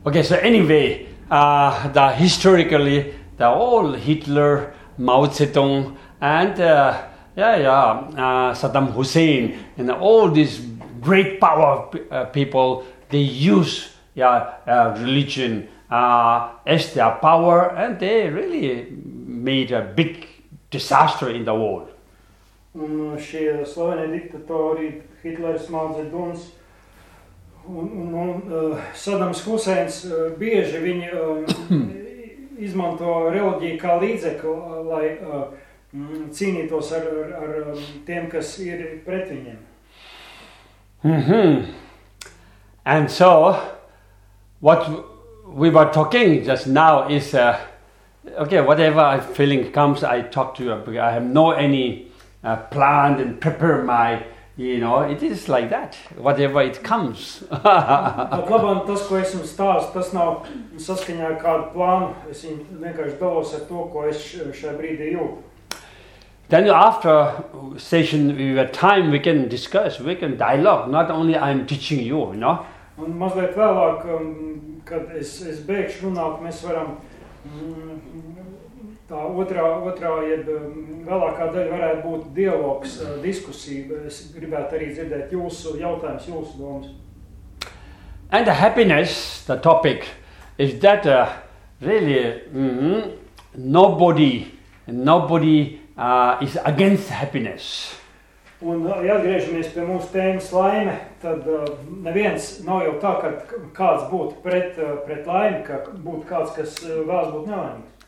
Okay, so anyway, uh, the historically, the old Hitler, Mao Zedong, and uh, yeah, yeah, uh, Saddam Hussein, and all these great power uh, people, they use yeah, uh, religion uh, as their power, and they really made a big disaster in the world. Un šie slavenie diktatori, Hitlers, Mao Zedons un, un, un uh, Sadams Huseins, uh, bieži viņi uh, izmanto reliģiju kā līdzekli, uh, lai uh, mm, cīnītos ar, ar, ar um, tiem, kas ir pret viņiem. hmm And so, what we were talking just now is uh, okay. Whatever I feeling comes, I talk to you. I have no any uh, plan and prepare my. You know, it is like that. Whatever it comes. Pat labāk tas, ko es jums stāstu, tas nav saskaņā ar kādu plānu. Es viņu vienkārši dalos ar to, ko es š- šajā brīdī jūtu. then after session, we have time. We can discuss. We can dialogue. Not only I'm teaching you. You know. Un mazliet vēlāk, um, kad es, es beigšu runāt, mēs varam mm, tā otrā, otrā jeb um, vēlākā daļa varētu būt dialogs, diskusija. Es gribētu arī dzirdēt jūsu jautājumus, jūsu domas. And the happiness, the topic, is that uh, really mhm, nobody, nobody uh, is against happiness. Un, ja atgriežamies pie mūsu tēmas laime, tad uh, neviens nav jau tā, ka kāds būtu pret, uh, pret laimi, ka būtu kāds, kas uh, vēlas būt nelaimīgs.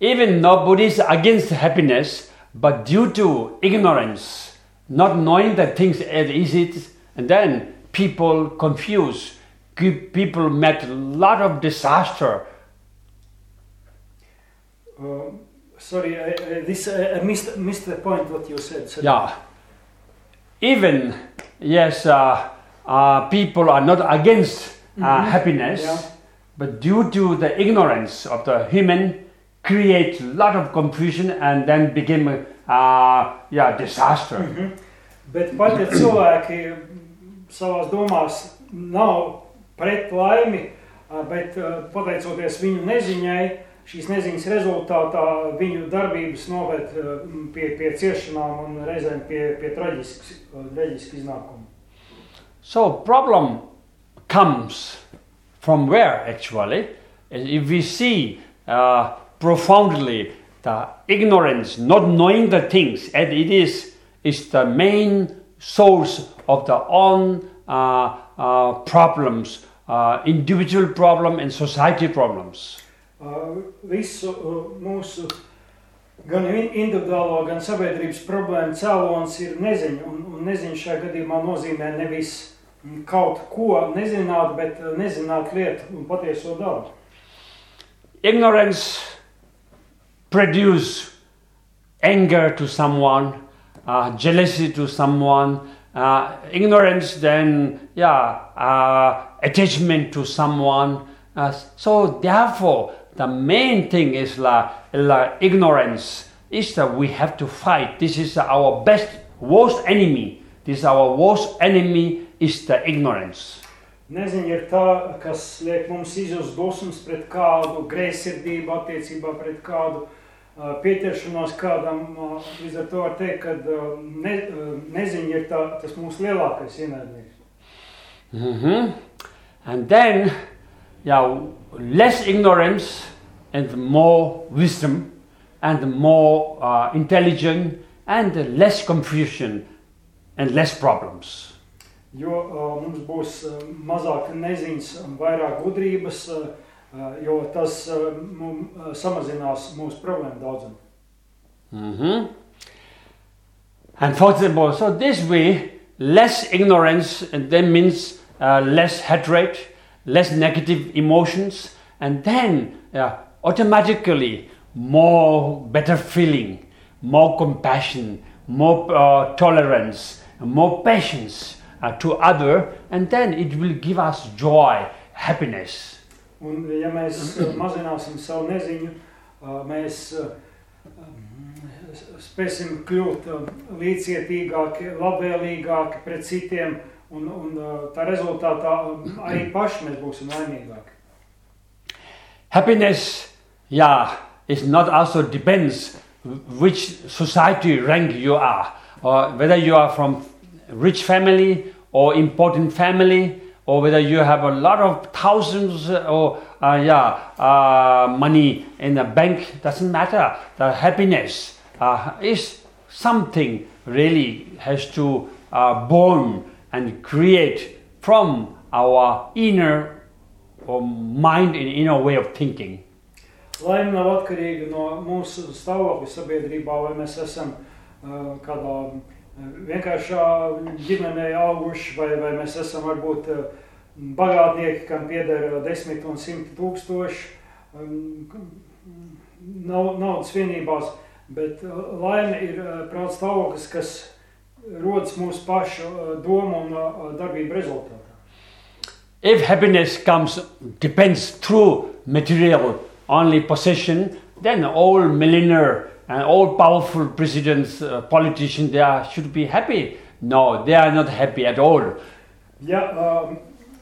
Even nobody is against happiness, but due to ignorance, not knowing that things as is it, and then people confuse. People met a lot of disaster Uh, sorry, I, I, this, I I missed, missed the point what you said. Sorry. Yeah. Even, yes, uh, uh, people are not against uh, Mhm. happiness, Yeah. but due to the ignorance of the human, create a lot of confusion and then became a uh, yeah, disaster. Mhm. Bet pat ja cilvēki savā domās nav pret laimi, ā, bet pateicoties viņu neziņai, šīs neziņas rezultātā viņu darbības noved pie, pie ciešanām un reizēm pie, pie traģiskas, traģiska iznākuma. So problem comes from where actually? If we see uh, profoundly the ignorance, not knowing the things and it is, is the main source of the own uh, uh, problems, uh, individual problem and society problems. Visu mūsu gan in- individuālo, gan sabiedrības problēmu cēlonis ir neziņa. Un, un neziņa šajā gadījumā nozīmē nevis kaut ko nezināt, bet nezināt lietu un patieso dabu. Ignorance produce anger to someone, uh, jealousy to someone. Uh, ignorance then, yeah, uh, attachment to someone. So therefore, the main thing is la, la ignorance is that we have to fight. This is our best, worst enemy. This is our worst enemy is the ignorance. Neziņa ir tā, kas liek mums izjust dusmas pret kādu, greizsirdību attiecībā pret kādu, ā, pieķeršanos kādam. ā, Līdz ar to var teikt, ka ā, ne, ā, neziņa ir tā, tas mūsu lielākais ienaidnieks. hmm And then, yeah, less ignorance and more wisdom, and more uh, intelligence, and less confusion, and less problems. Jo uh, mums būs uh, mazāk neziņas un vairāk gudrības, uh, uh, jo tas uh, mum, uh, samazinās mūsu problēmu daudzumu. hmm And for example, so this way, less ignorance, and then means uh, less hatred, less negative emotions, and then uh, automatically more better feeling, more compassion, more uh, tolerance, more patience uh, to other, and then it will give us joy, happiness. Un, ja mēs uh, mazināsim savu neziņu, uh, mēs uh, spēsim kļūt līdzcietīgāki, labvēlīgāki pret citiem, un, un tā rezultātā um, arī paši mēs būsim laimīgāki. happiness, yeah, is not also depends which society rank you are, or whether you are from rich family or important family, or whether you have a lot of thousands or uh, yeah uh, money in the bank. Doesn't matter. The happiness uh, is something really has to uh, born and create from our inner or mind and inner way of thinking. Laime nav atkarīga no mūsu stāvokļa sabiedrībā, vai mēs esam uh, kādā vienkāršā ģimenē auguši, vai, vai mēs esam varbūt uh, bagātnieki, kam pieder desmit un simti tūkstoši um, naudas vienībās, bet laime ir prāt stāvoklis, kas rodas mūsu pašu domu un darbību rezultātā. If happiness comes depends through material only possession, then all millionaire and all powerful presidents, uh, politicians, they are, should be happy. No, they are not happy at all. Ja, um,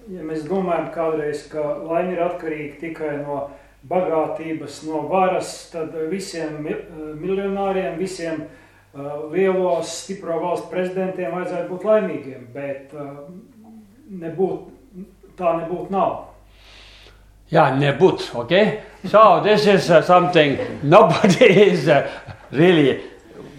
ja mēs domājam kādreiz, ka laime ir atkarīga tikai no bagātības, no varas, tad visiem uh, miljonāriem, visiem uh, lielos, stipro valstu prezidentiem vajadzētu būt laimīgiem, bet uh, nebūt, tā nebūtu nav. Yeah, nebut, okay? So this is uh, something nobody is uh, really.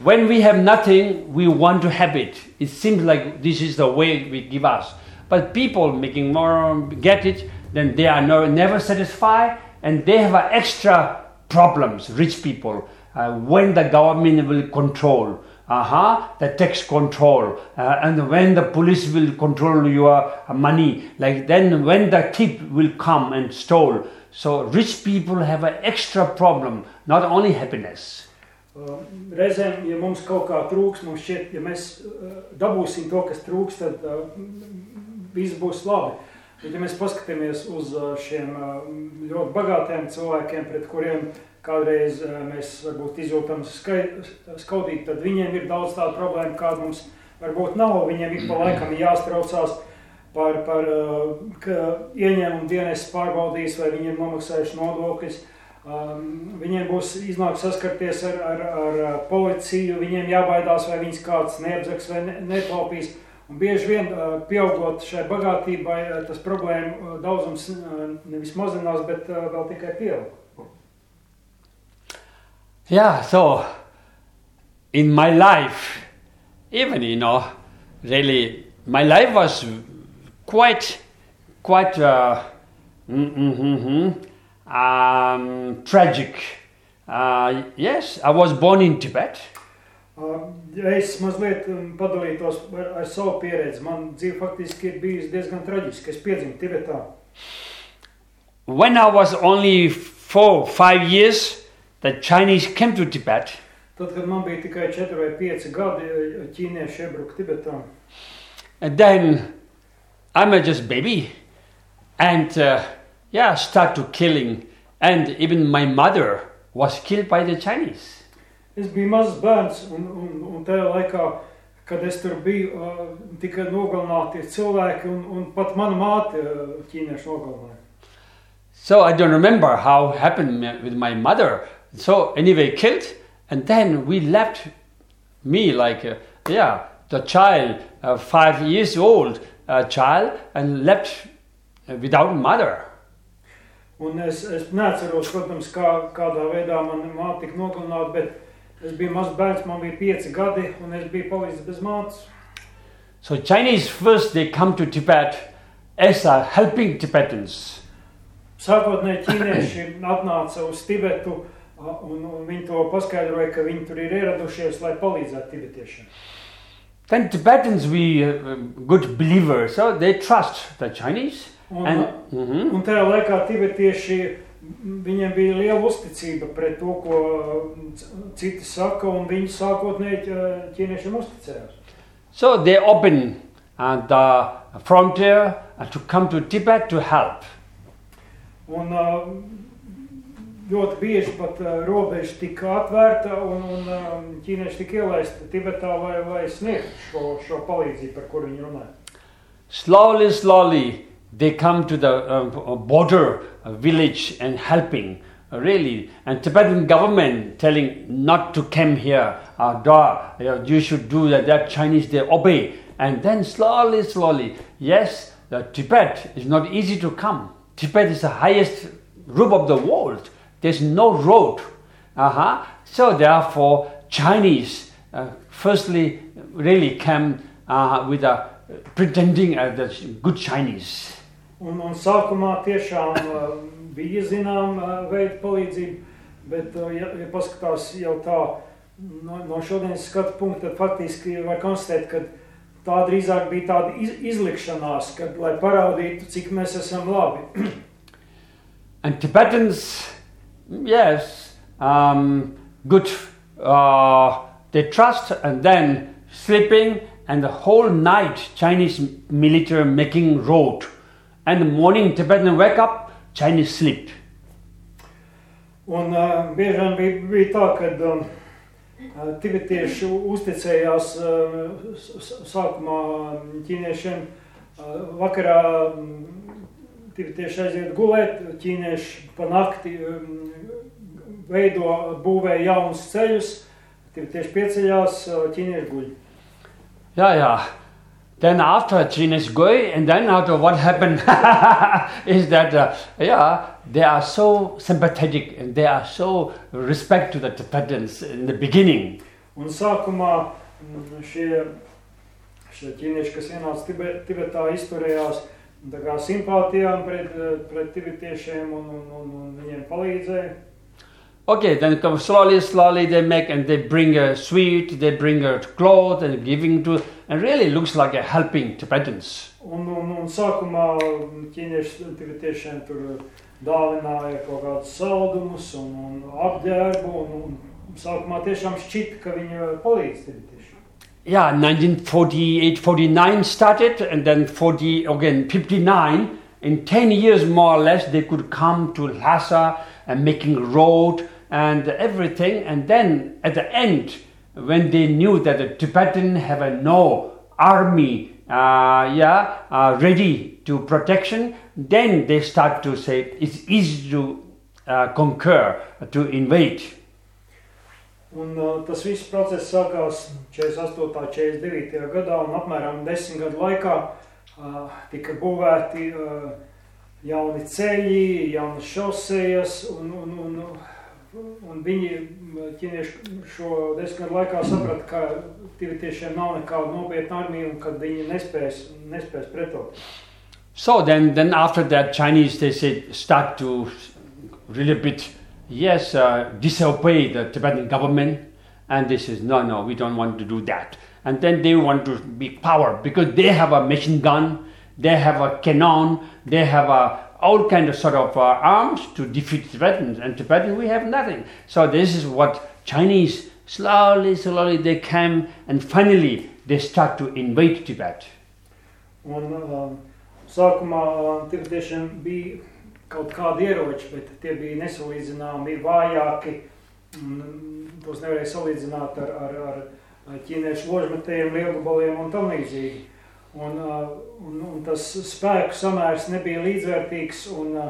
When we have nothing, we want to have it. It seems like this is the way we give us. But people making more get it, then they are no, never satisfied, and they have uh, extra problems. Rich people, uh, when the government will control, uh-huh, the tax control, uh, and when the police will control your uh, money, like then when the thief will come and stole. So rich people have an extra problem, not only happiness. Uh, Reizēm, ja mums kaut kā trūks, mums šķiet, ja mēs uh, dabūsim to, kas trūks, tad uh, viss būs labi. Bet, ja mēs paskatāmies uz uh, šiem uh, ļoti bagātiem cilvēkiem, pret kuriem kādreiz uh, mēs varbūt izjūtam skaudīt, tad viņiem ir daudz tādu problēmu, kāda mums varbūt nav. Viņiem ik pa laikam jāstraucās par, par ka ieņēmumu dienas pārbaudīs, vai viņi ir nomaksājuši nodokļus. Um, viņiem būs iznāks saskarties ar, ar, ar uh, policiju, viņiem jābaidās, vai viņas kāds neapzaks vai ne, netaupīs. Un bieži vien, pieaugot šai bagātībai, tas problēmu daudzums nevis mazinās, bet vēl tikai pieaug. Yeah, so in my life, even you know, really, my life was quite, quite uh, mm, mm, mm, um, tragic. Uh, yes, I was born in Tibet. Uh, Ja es mazliet um, padalītos ar savu pieredzi, man dzīve faktiski ir bijusi diezgan traģiska. Es piedzimu Tibetā. When I was only four, five years, the Chinese came to Tibet. Tad, kad man bija tikai 4 vai 5 gadi, ķīnieši iebruka Tibetā. And then I'm a just baby, and uh, yeah, start to killing, and even my mother was killed by the Chinese. Es biju mazs bērns, un, un, un tajā laikā, kad es tur biju, uh, tika nogalināti cilvēki, un, un pat mana māte uh, ķīnieši nogalināja. So I don't remember how happened with my mother. So anyway, killed, and then we left me like uh, yeah, the child, uh, five years old uh, child, and left uh, without mother. Un es, es neatceros, protams, kā, kādā veidā mana māte tika nogalināta, bet es biju mazs bērns, man bija 5 gadi, un es biju palicis bez mātes. So Chinese first they come to Tibet as uh, helping Tibetans. Sākotnēji ķīnieši atnāca uz Tibetu, uh, un, un viņi to paskaidroja, ka viņi tur ir ieradušies, lai palīdzētu tibetiešiem. Then Tibetans we uh, good believers, so they trust the Chinese. Un, And uh, Mhm. un tajā laikā tibetieši, viņiem bija liela uzticība pret to, ko citi saka, un viņi sākotnēji ķīniešiem uzticējās. so they open uh, the frontier uh, to come to Tibet to help. Un uh, ļoti bieži pat uh, robeža tika atvērta, un, un um, ķīnieši tika ielaisti Tibetā, lai, lai sniegtu šo, šo palīdzību, par kuru viņi runāja. Slowly, slowly, they come to the uh, border uh, village and helping. Really, and Tibetan government telling not to come here. Uh, da, you, you should do that. That Chinese they obey, and then slowly, slowly, yes, the Tibet is not easy to come. Tibet is the highest roof of the world. There's no road. Uh-huh. So therefore, Chinese uh, firstly really came uh, with a pretending as the good Chinese. Un, un sākumā tiešām uh, bija zināma uh, veida palīdzība, bet, uh, ja, ja paskatās jau tā no, no šodienas skatu punkta, tad faktiski var konstatēt, ka tā drīzāk bija tāda iz, izlikšanās, kad, lai parādītu, cik mēs esam labi. And Tibetans, yes, um, good, uh, they trust and then sleeping and the whole night Chinese military making road. And the morning Tibetan wake up, Chinese sleep. Un uh, bieži vien bija, bija tā, ka um, uh, tibetieši uzticējās uh, sākumā ķīniešiem. Uh, vakarā um, tibetieši aiziet gulēt, ķīnieši pa nakti um, veido, būvē jaunus ceļus, tibetieši pieceļās, uh, ķīnieši guļ. Yeah, yeah. Then after Chinese go, and then after what happened is that, uh, yeah, they are so sympathetic and they are so respect to the Tibetans in the beginning. Un sākumā mm, šie, šie ķīnieši, kas ienāca Tibet, Tibetā, izturējās tā kā simpātijām pret, eh, pret tibetiešiem un, un, un, un viņiem palīdzēja. Okay, then come slowly, slowly they make and they bring a sweet, they bring a cloth and giving to, and really looks like a helping Tibetans. Um, ķīnieši tibetiešiem tur uh, dāvināja kaut kādus saldumus un, un apģērbu. Un, un sākumā tiešām šķita, ka viņi uh, palīdz tibetiešiem. Yeah, 1948, 49 started, and then 40, again 59. In 10 years more or less, they could come to Lhasa and making road and everything. And then at the end, when they knew that the Tibetan have a no army, uh, yeah, uh, ready to protection, then they start to say it's easy to uh, conquer, to invade. Un, uh, tas viss process sākās 48. un 49. gadā, un apmēram 10 gadu laikā uh, tika būvēti uh, jauni ceļi, jaunas šosejas, un, un, un, viņi šo 10 gadu laikā saprata, ka nav nekāda nopietna armija un viņi nespēs, nespēs. So then, then after that, Chinese they said start to really bit yes uh, disobey the Tibetan government, and they says no, no, we don't want to do that. And then they want to be power because they have a machine gun, they have a cannon, they have a all kind of sort of uh, arms to defeat Tibetans, and Tibetan we have nothing. So this is what Chinese slowly, slowly they came, and finally they start to invade Tibet. Un, um, sākumā um, tibetiešiem bija kaut kādi ieroči, bet tie bija nesalīdzināmi vājāki. un Tos nevarēja salīdzināt ar, ar, ar ķīniešu ložmetējiem, lielgabaliem un tam līdzīgi. Un, uh, un, un tas spēku samērs nebija līdzvērtīgs, un, uh,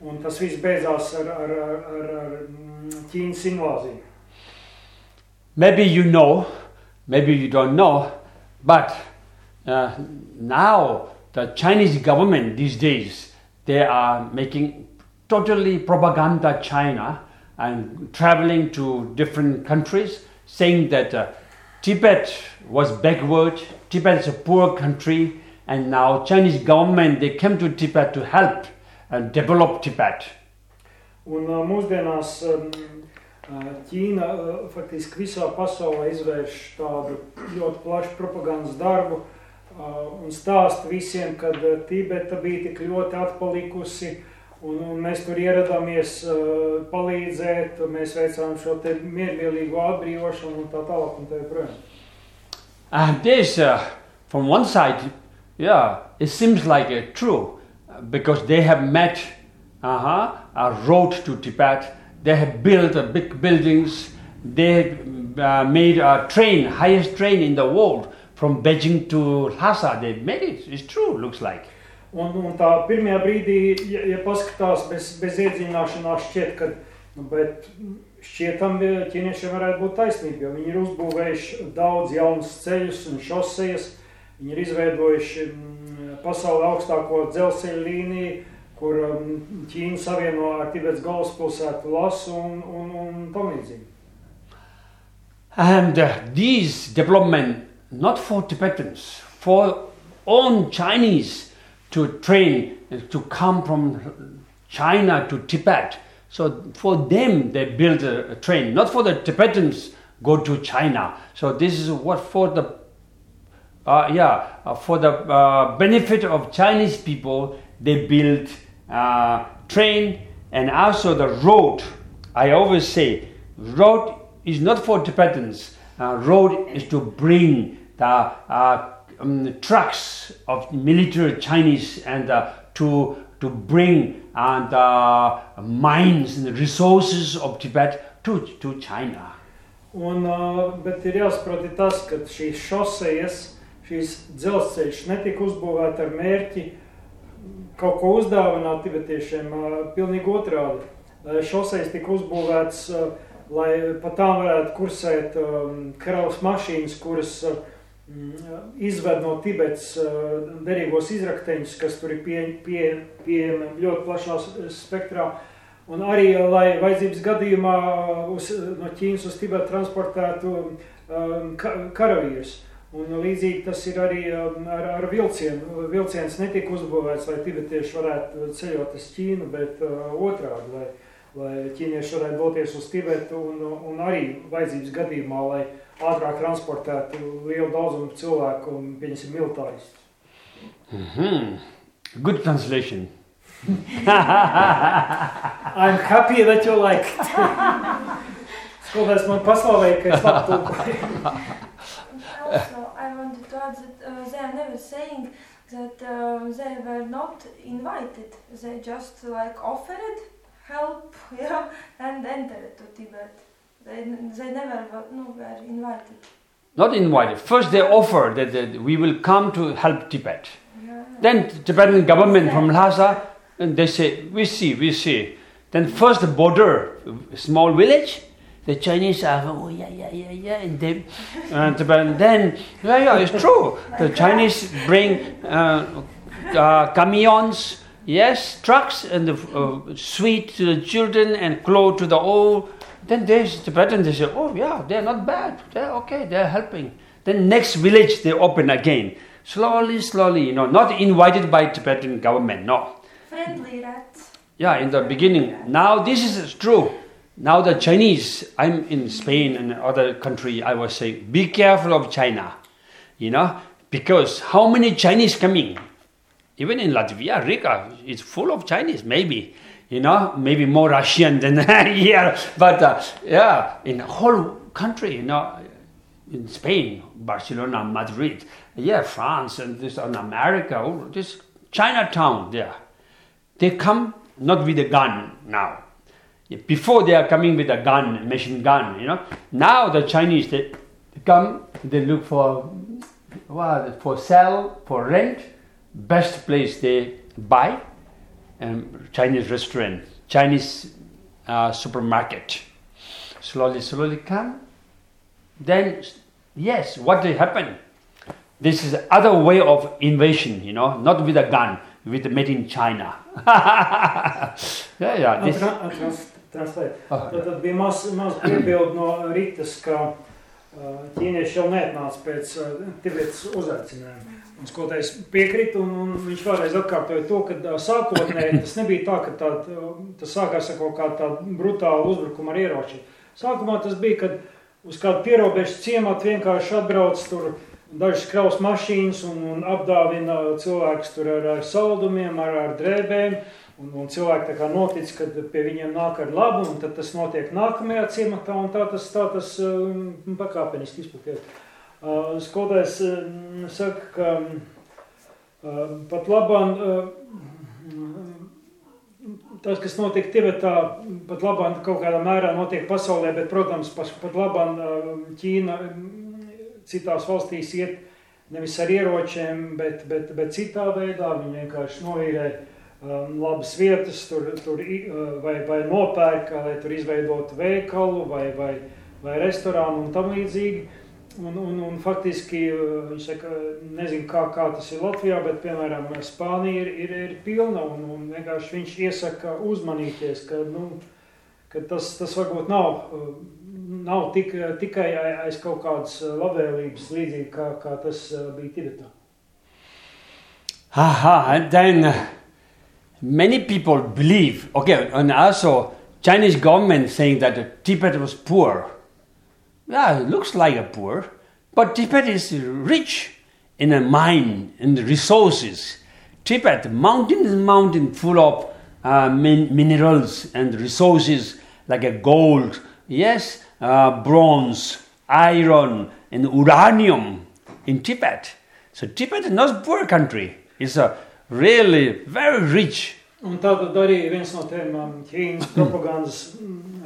un tas viss beidzās ar, ar, ar, ar, mm, Ķīnas invāziju. Maybe you know, maybe you don't know, but uh, now the Chinese government these days they are making totally propaganda China and traveling to different countries saying that uh, Tibet was backward, Tibet is a poor country, and now Chinese government they came to Tibet to help and develop Tibet. Un uh, mūsdienās um, uh, Ķīna uh, faktiski visā pasaulē izvērš tādu ļoti plašu propagandas darbu uh, un stāsta visiem, ka uh, Tibeta bija tik ļoti atpalikusi un, un mēs tur ieradāmies uh, palīdzēt, mēs veicām šo te miermīlīgo atbrīvošanu un tā tālāk un. And this, uh, from one side, yeah, it seems like uh, true uh, because they have met uh-huh, a road to Tibet. They have built uh, big buildings. They uh, made a train, highest train in the world from Beijing to Lhasa. They made it. It's true. Looks like. Un, un tā pirmajā brīdī, ja, ja paskatās bez, bez iedziļināšanās, šķiet, ka nu, šķietam ķīniešiem varētu būt taisnība, jo viņi ir uzbūvējuši daudz jaunus ceļus un šosejas. Viņi ir izveidojuši mm, pasauli augstāko dzelzceļa līniju, kur mm, Ķīna savieno ar Tibets galvaspilsētu Lasu un, un, un tam līdzīgi. And uh, these development not for Tibetans, for own Chinese to train to come from China to Tibet. So for them they build a, train, not for the Tibetans go to China. So this is what for the uh, yeah uh, for the uh, benefit of Chinese people they build uh, train and also the road. I always say road is not for Tibetans. Uh, road is to bring the uh, um, trucks of military Chinese and uh, to to bring and uh, mines and resources of Tibet to, to China. Un, uh, bet ir jāsaprot tas, ka šīs šosejas, šīs dzelzceļš netika uzbūvēta ar mērķi kaut ko uzdāvināt tibetiešiem. Uh, pilnīgi otrādi. Šosejas tika uzbūvētas, lai pa tām varētu kursēt um, kravas mašīnas, kuras uh, izved no Tibetas uh, derīgos izrakteņus, kas tur ir pieejami pie, pie ļoti plašā spektrā. Un arī, lai vajadzības gadījumā uh, uz, no Ķīnas uz Tibetu transportētu um, karavīrus. Un līdzīgi tas ir arī ar, ar vilcienu. Vilciens netika uzbūvēts, lai tibetieši varētu ceļot uz Ķīnu, bet otrādi, lai, lai ķīnieši varētu doties uz Tibetu un, un arī vajadzības gadījumā, lai ātrāk transportētu lielu daudzumu cilvēku un, pieņemsim, militāristus. Mm -hmm. Good translation. I'm happy that you like it. Skolotājs man paslavēja, ka es labi tulkoju. Also, I wanted to add that uh, they are never saying that uh, they were not invited. They just like offered help, yeah, and entered to Tibet. They, they never no, were invited. Not invited. First, they offer that, that we will come to help Tibet. Yeah. Then Tibetan government from Lhasa, and they say, we see, we see. Then first the border, small village, the Chinese are, oh yeah, yeah, yeah, yeah, and they, and then, yeah, yeah, it's true. The Chinese bring uh, uh, camions, yes, trucks, and the uh, sweet to the children and clothes to the old then there's Tibetan, they say, oh yeah, they're not bad. They're okay, they're helping. Then next village they open again. Slowly, slowly, you know, not invited by Tibetan government, no. Friendly rats. Yeah, in the beginning. Now this is true. Now the Chinese, I'm in Spain and other country, I was saying, be careful of China. You know, because how many Chinese coming? Even in Latvia, Riga, it's full of Chinese, maybe you know, maybe more Russian than here, but uh, yeah, in the whole country, you know, in Spain, Barcelona, Madrid, yeah, France, and this on America, oh, this Chinatown there. They come not with a gun now. Before they are coming with a gun, machine gun, you know. Now the Chinese they come, they look for well, for sell, for rent, best place they buy, um, Chinese restaurant, Chinese uh, supermarket. Slowly, slowly come. Then, yes, what will happen? This is other way of invasion, you know, not with a gun, with made in China. yeah, yeah. This... Translēt. Oh, Tad bija maz, maz piebildu no Ritas, ka ķīnieši jau neatnāca pēc Tibetas uzaicinājuma. Skolotājs piekrita, un, un viņš vēlreiz atkārtoja to, ka sākotnēji tas nebija tā, ka tā, tas sākās ar kaut kādu tādu brutālu uzbrukumu ar ieročiem. Sākumā tas bija, kad uz kādu pierobežu ciematu vienkārši atbrauc tur dažas kravas mašīnas un, un apdāvina cilvēkus tur ar, ar saldumiem, ar, ar drēbēm. Un, un cilvēki tā kā notic, ka pie viņiem nāk ar labu, un tad tas notiek nākamajā ciematā, un tā tas, tā tas um, pakāpeniski izplatīts. Skolotājs saka, ka pat labāk tas, kas notiek Tibetā, pat labāk kaut kādā mērā notiek pasaulē, bet, protams, pat labāk Ķīna citās valstīs iet nevis ar ieročiem, bet, bet, bet citā veidā. Viņi vienkārši noīrē um, labas vietas, tur, tur vai, vai nopērka, lai tur izveidotu veikalu vai, vai, vai restorānu un tam līdzīgi. Un, un, un faktiski uh, viņš saka, nezinu, kā, kā tas ir Latvijā, bet, piemēram, Spānija ir, ir, ir pilna. Un, un vienkārši viņš iesaka uzmanīties, ka, nu, ka tas, tas varbūt nav, uh, nav tik, tikai aiz kaut kādas labvēlības, līdzīgi kā, kā tas uh, bija Tibetā. Aha, and then uh, many people believe, okay, and also Chinese government saying that Tibet was poor. Yeah, it looks like a poor, but Tibet is rich in a mine and resources. Tibet, mountain is mountain full of uh, min- minerals and resources like a gold, yes, uh, bronze, iron, and uranium in Tibet. So Tibet is not a poor country. It's a really very rich. Un tātad arī viens no tiem um, Ķīnas propagandas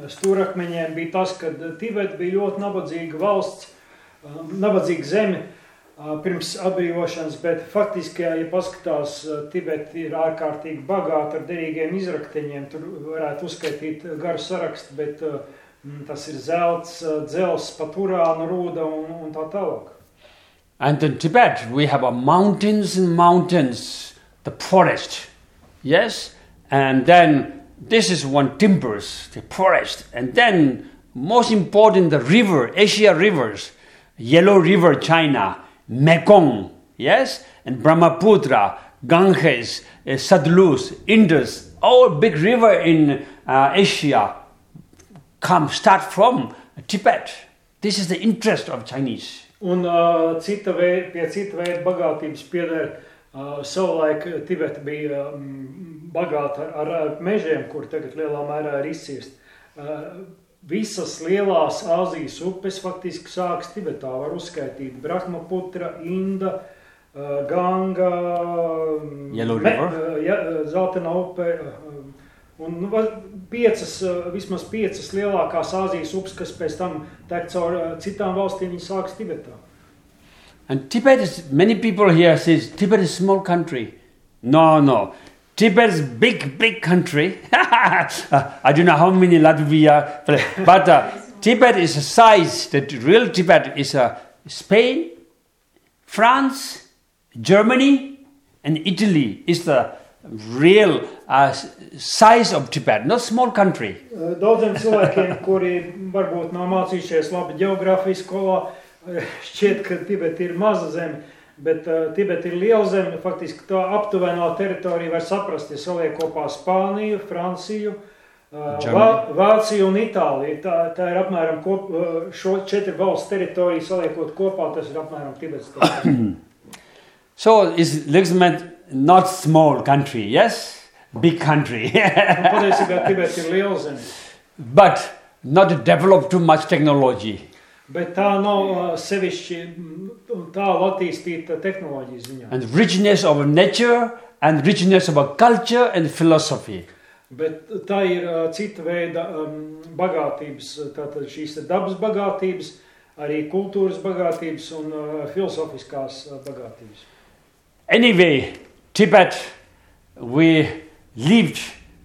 stūrakmeņiem bija tas, ka Tibeta bija ļoti nabadzīga valsts, um, nabadzīga zeme uh, pirms atbrīvošanas, bet faktiski, ja paskatās, uh, Tibeta ir ārkārtīgi bagāta ar derīgiem izrakteņiem. Tur varētu uzskaitīt garu sarakstu, bet uh, tas ir zelts, dzels, paturāna rūda un, un tā tālāk. And in Tibet, we have a mountains and mountains, the forest, yes, and then this is one timbers, the forest, and then most important the river, Asia rivers, Yellow River, China, Mekong, yes, and Brahmaputra, Ganges, uh, Indus, all big river in uh, Asia come start from Tibet. This is the interest of Chinese. Un uh, cita pie cita veida bagātības uh, savulaik Tibeta bija um, bagāta ar, ar, mežiem, kur tagad lielā mērā ir izcirst. Uh, visas lielās Āzijas upes faktiski sākas Tibetā. Var uzskaitīt Brahmaputra, Inda, uh, Ganga, um, Me- uh, ja, uh, Zeltena upe. Uh, Un piecas, uh, vismaz piecas lielākās Āzijas upes, kas pēc tam tek caur uh, citām valstīm, viņas sākas Tibetā. And Tibet is, many people here says Tibet is small country. No, no. Tibet is big, big country. Uh, I don't know how many Latvia, but, uh, Tibet is a size, the real Tibet is uh, Spain, France, Germany, and Italy is the real uh, size of Tibet, not small country. Daudziem cilvēkiem, kuri varbūt nav mācījušies labi geogrāfijas skolā, šķiet, ka Tibeta ir maza zeme, bet uh, Tibeta ir liela zeme. Faktiski tā aptuvenā teritorija var saprast, ja saliek kopā Spāniju, Franciju, uh, Vā, Vāciju un Itāliju. Tā, tā ir apmēram kop, uh, šo četru valstu teritoriju saliekot kopā, tas ir apmēram Tibetas teritorija. So it's Luxembourg not small country, yes? Big country. Un Patiesībā Tibeta ir liela zeme. but not developed too much technology. Bet tā nav uh, sevišķi mm, tālu attīstīta tehnoloģijas ziņā. And richness of nature and richness of culture and philosophy. Bet tā ir uh, cita veida um, bagātības, tātad šīs dabas bagātības, arī kultūras bagātības un uh, filozofiskās uh, bagātības. Anyway, Tibet, we lived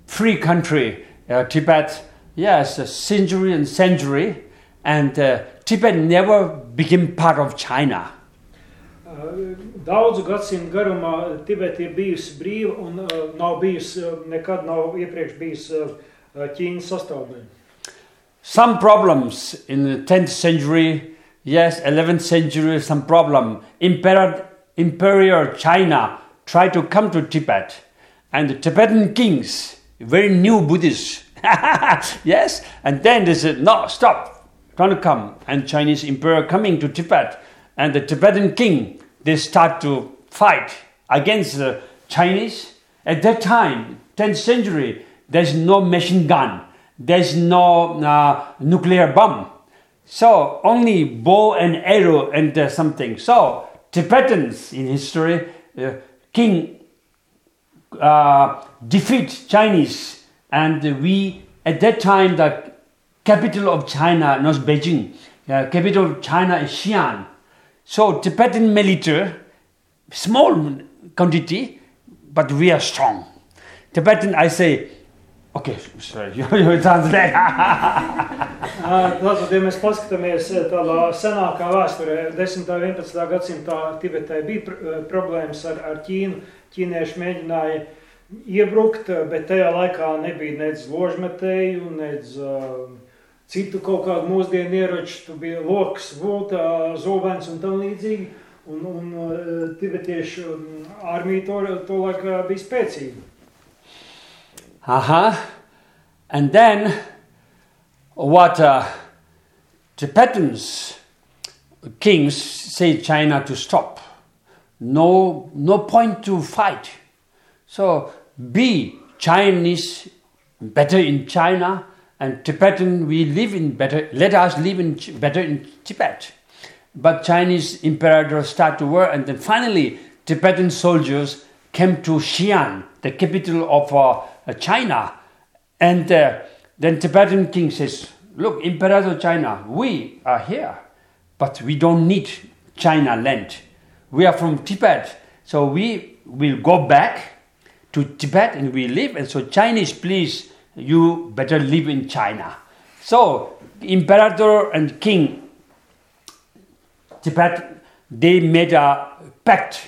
free country. Uh, Tibet, yes, a century and century, and uh, Tibet never became part of China. Uh, Daudzu gadsimtu garumā Tibeta ir bijusi brīva un uh, nav bijusi, uh, nekad nav iepriekš bijusi Ķīnas sastāvdaļa. Some problems in the 10th century, yes, 11th century, some problem. Imperial, Imperial China tried to come to Tibet, and the Tibetan kings, very new Buddhists, yes, and then they said, no, stop, come. And Chinese emperor coming to Tibet, and the Tibetan king, they start to fight against the Chinese. At that time, 10th century, there's no machine gun, there's no uh, nuclear bomb. So only bow and arrow and uh, something. So Tibetans in history, uh, king uh, defeat Chinese, and we at that time the capital of China not Beijing, uh, capital of China is Xi'an. So Tibetan military, small quantity, but we are strong. Tibetan, I say, okay, sorry, you, you translate. Tātad, ja mēs paskatāmies tādā senākā vēsturē, 10. un 11. gadsimtā Tibetai bija problēmas ar, ar Ķīnu. Ķīnieši mēģināja iebrukt, bet tajā laikā nebija nec ložmetēju, nec uh, citu kaut kādu mūsdienu ieroču. Tu bija loks, vulta, zobens un tam līdzīgi. Un, un ā, tibetiešu armija to, to laikā bija spēcīga. Uh-huh. And then what uh, Tibetans kings say China to stop. No, no point to fight. So be Chinese better in China and Tibetan we live in better. Let us live in better in Tibet. But Chinese imperator start to war, and then finally Tibetan soldiers came to Xi'an, the capital of uh, uh, China, and uh, then Tibetan king says, "Look, Imperator China, we are here, but we don't need China land. We are from Tibet, so we will go back to Tibet and we live. And so Chinese, please, you better live in China." So Imperator and king Tibet, they made a pact.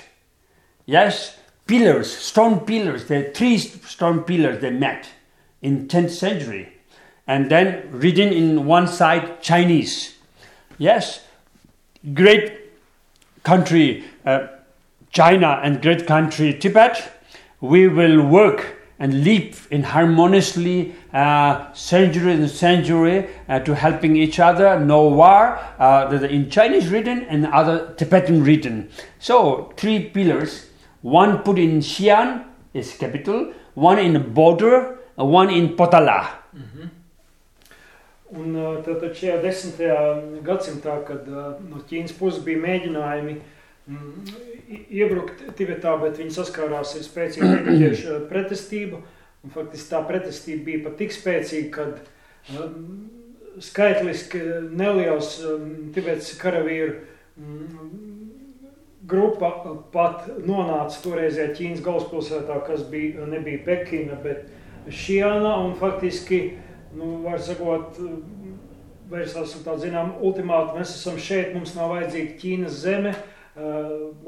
Yes, pillars, stone pillars, the three stone pillars they met in 10th century. And then written in one side Chinese. Yes, great country uh, China and great country Tibet, we will work and live in harmoniously uh, century and century uh, to helping each other, no war, uh, in Chinese written and other Tibetan written. So three pillars, one put in Xi'an is capital, one in the border, uh, one in Potala. Un tātad šajā desmitajā gadsimtā, kad no Ķīnas puses bija mēģinājumi mm, i- iebrukt Tibetā, bet viņi saskārās ar spēcīgu tibetiešu pretestību. Un, faktiski tā pretestība bija pat tik spēcīga, ka um, skaitliski neliels um, Tibetas karavīru um, grupa pat nonāca toreizējā Ķīnas galvaspilsētā, kas bija, nebija Pekina, bet Šiana, un faktiski, nu, var sakot, vērsās un tā zinām, ultimāti mēs esam šeit, mums nav vajadzīga Ķīnas zeme, uh,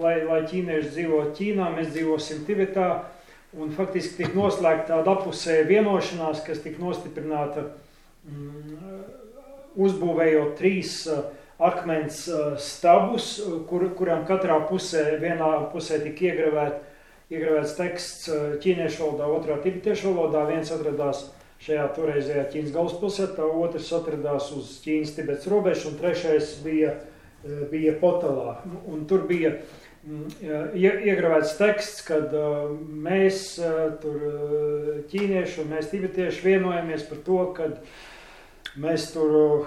lai, lai ķīnieši dzīvo Ķīnā, mēs dzīvosim Tibetā, un faktiski tika noslēgta tāda apusēja vienošanās, kas tika nostiprināta mm, uzbūvējot trīs uh, akmens uh, stabus, kur, kurām katrā pusē, vienā pusē tika iegravēt, iegravēts teksts ķīniešu valodā, otrā tibetiešu valodā, viens atradās šajā toreizējā Ķīnas galvaspilsētā, otrs atradās uz Ķīnas Tibets robežu, un trešais bija, uh, bija Potalā. Un tur bija mm, ie- iegravēts teksts, kad uh, mēs tur ķīnieši un mēs tibetieši vienojamies par to, kad mēs tur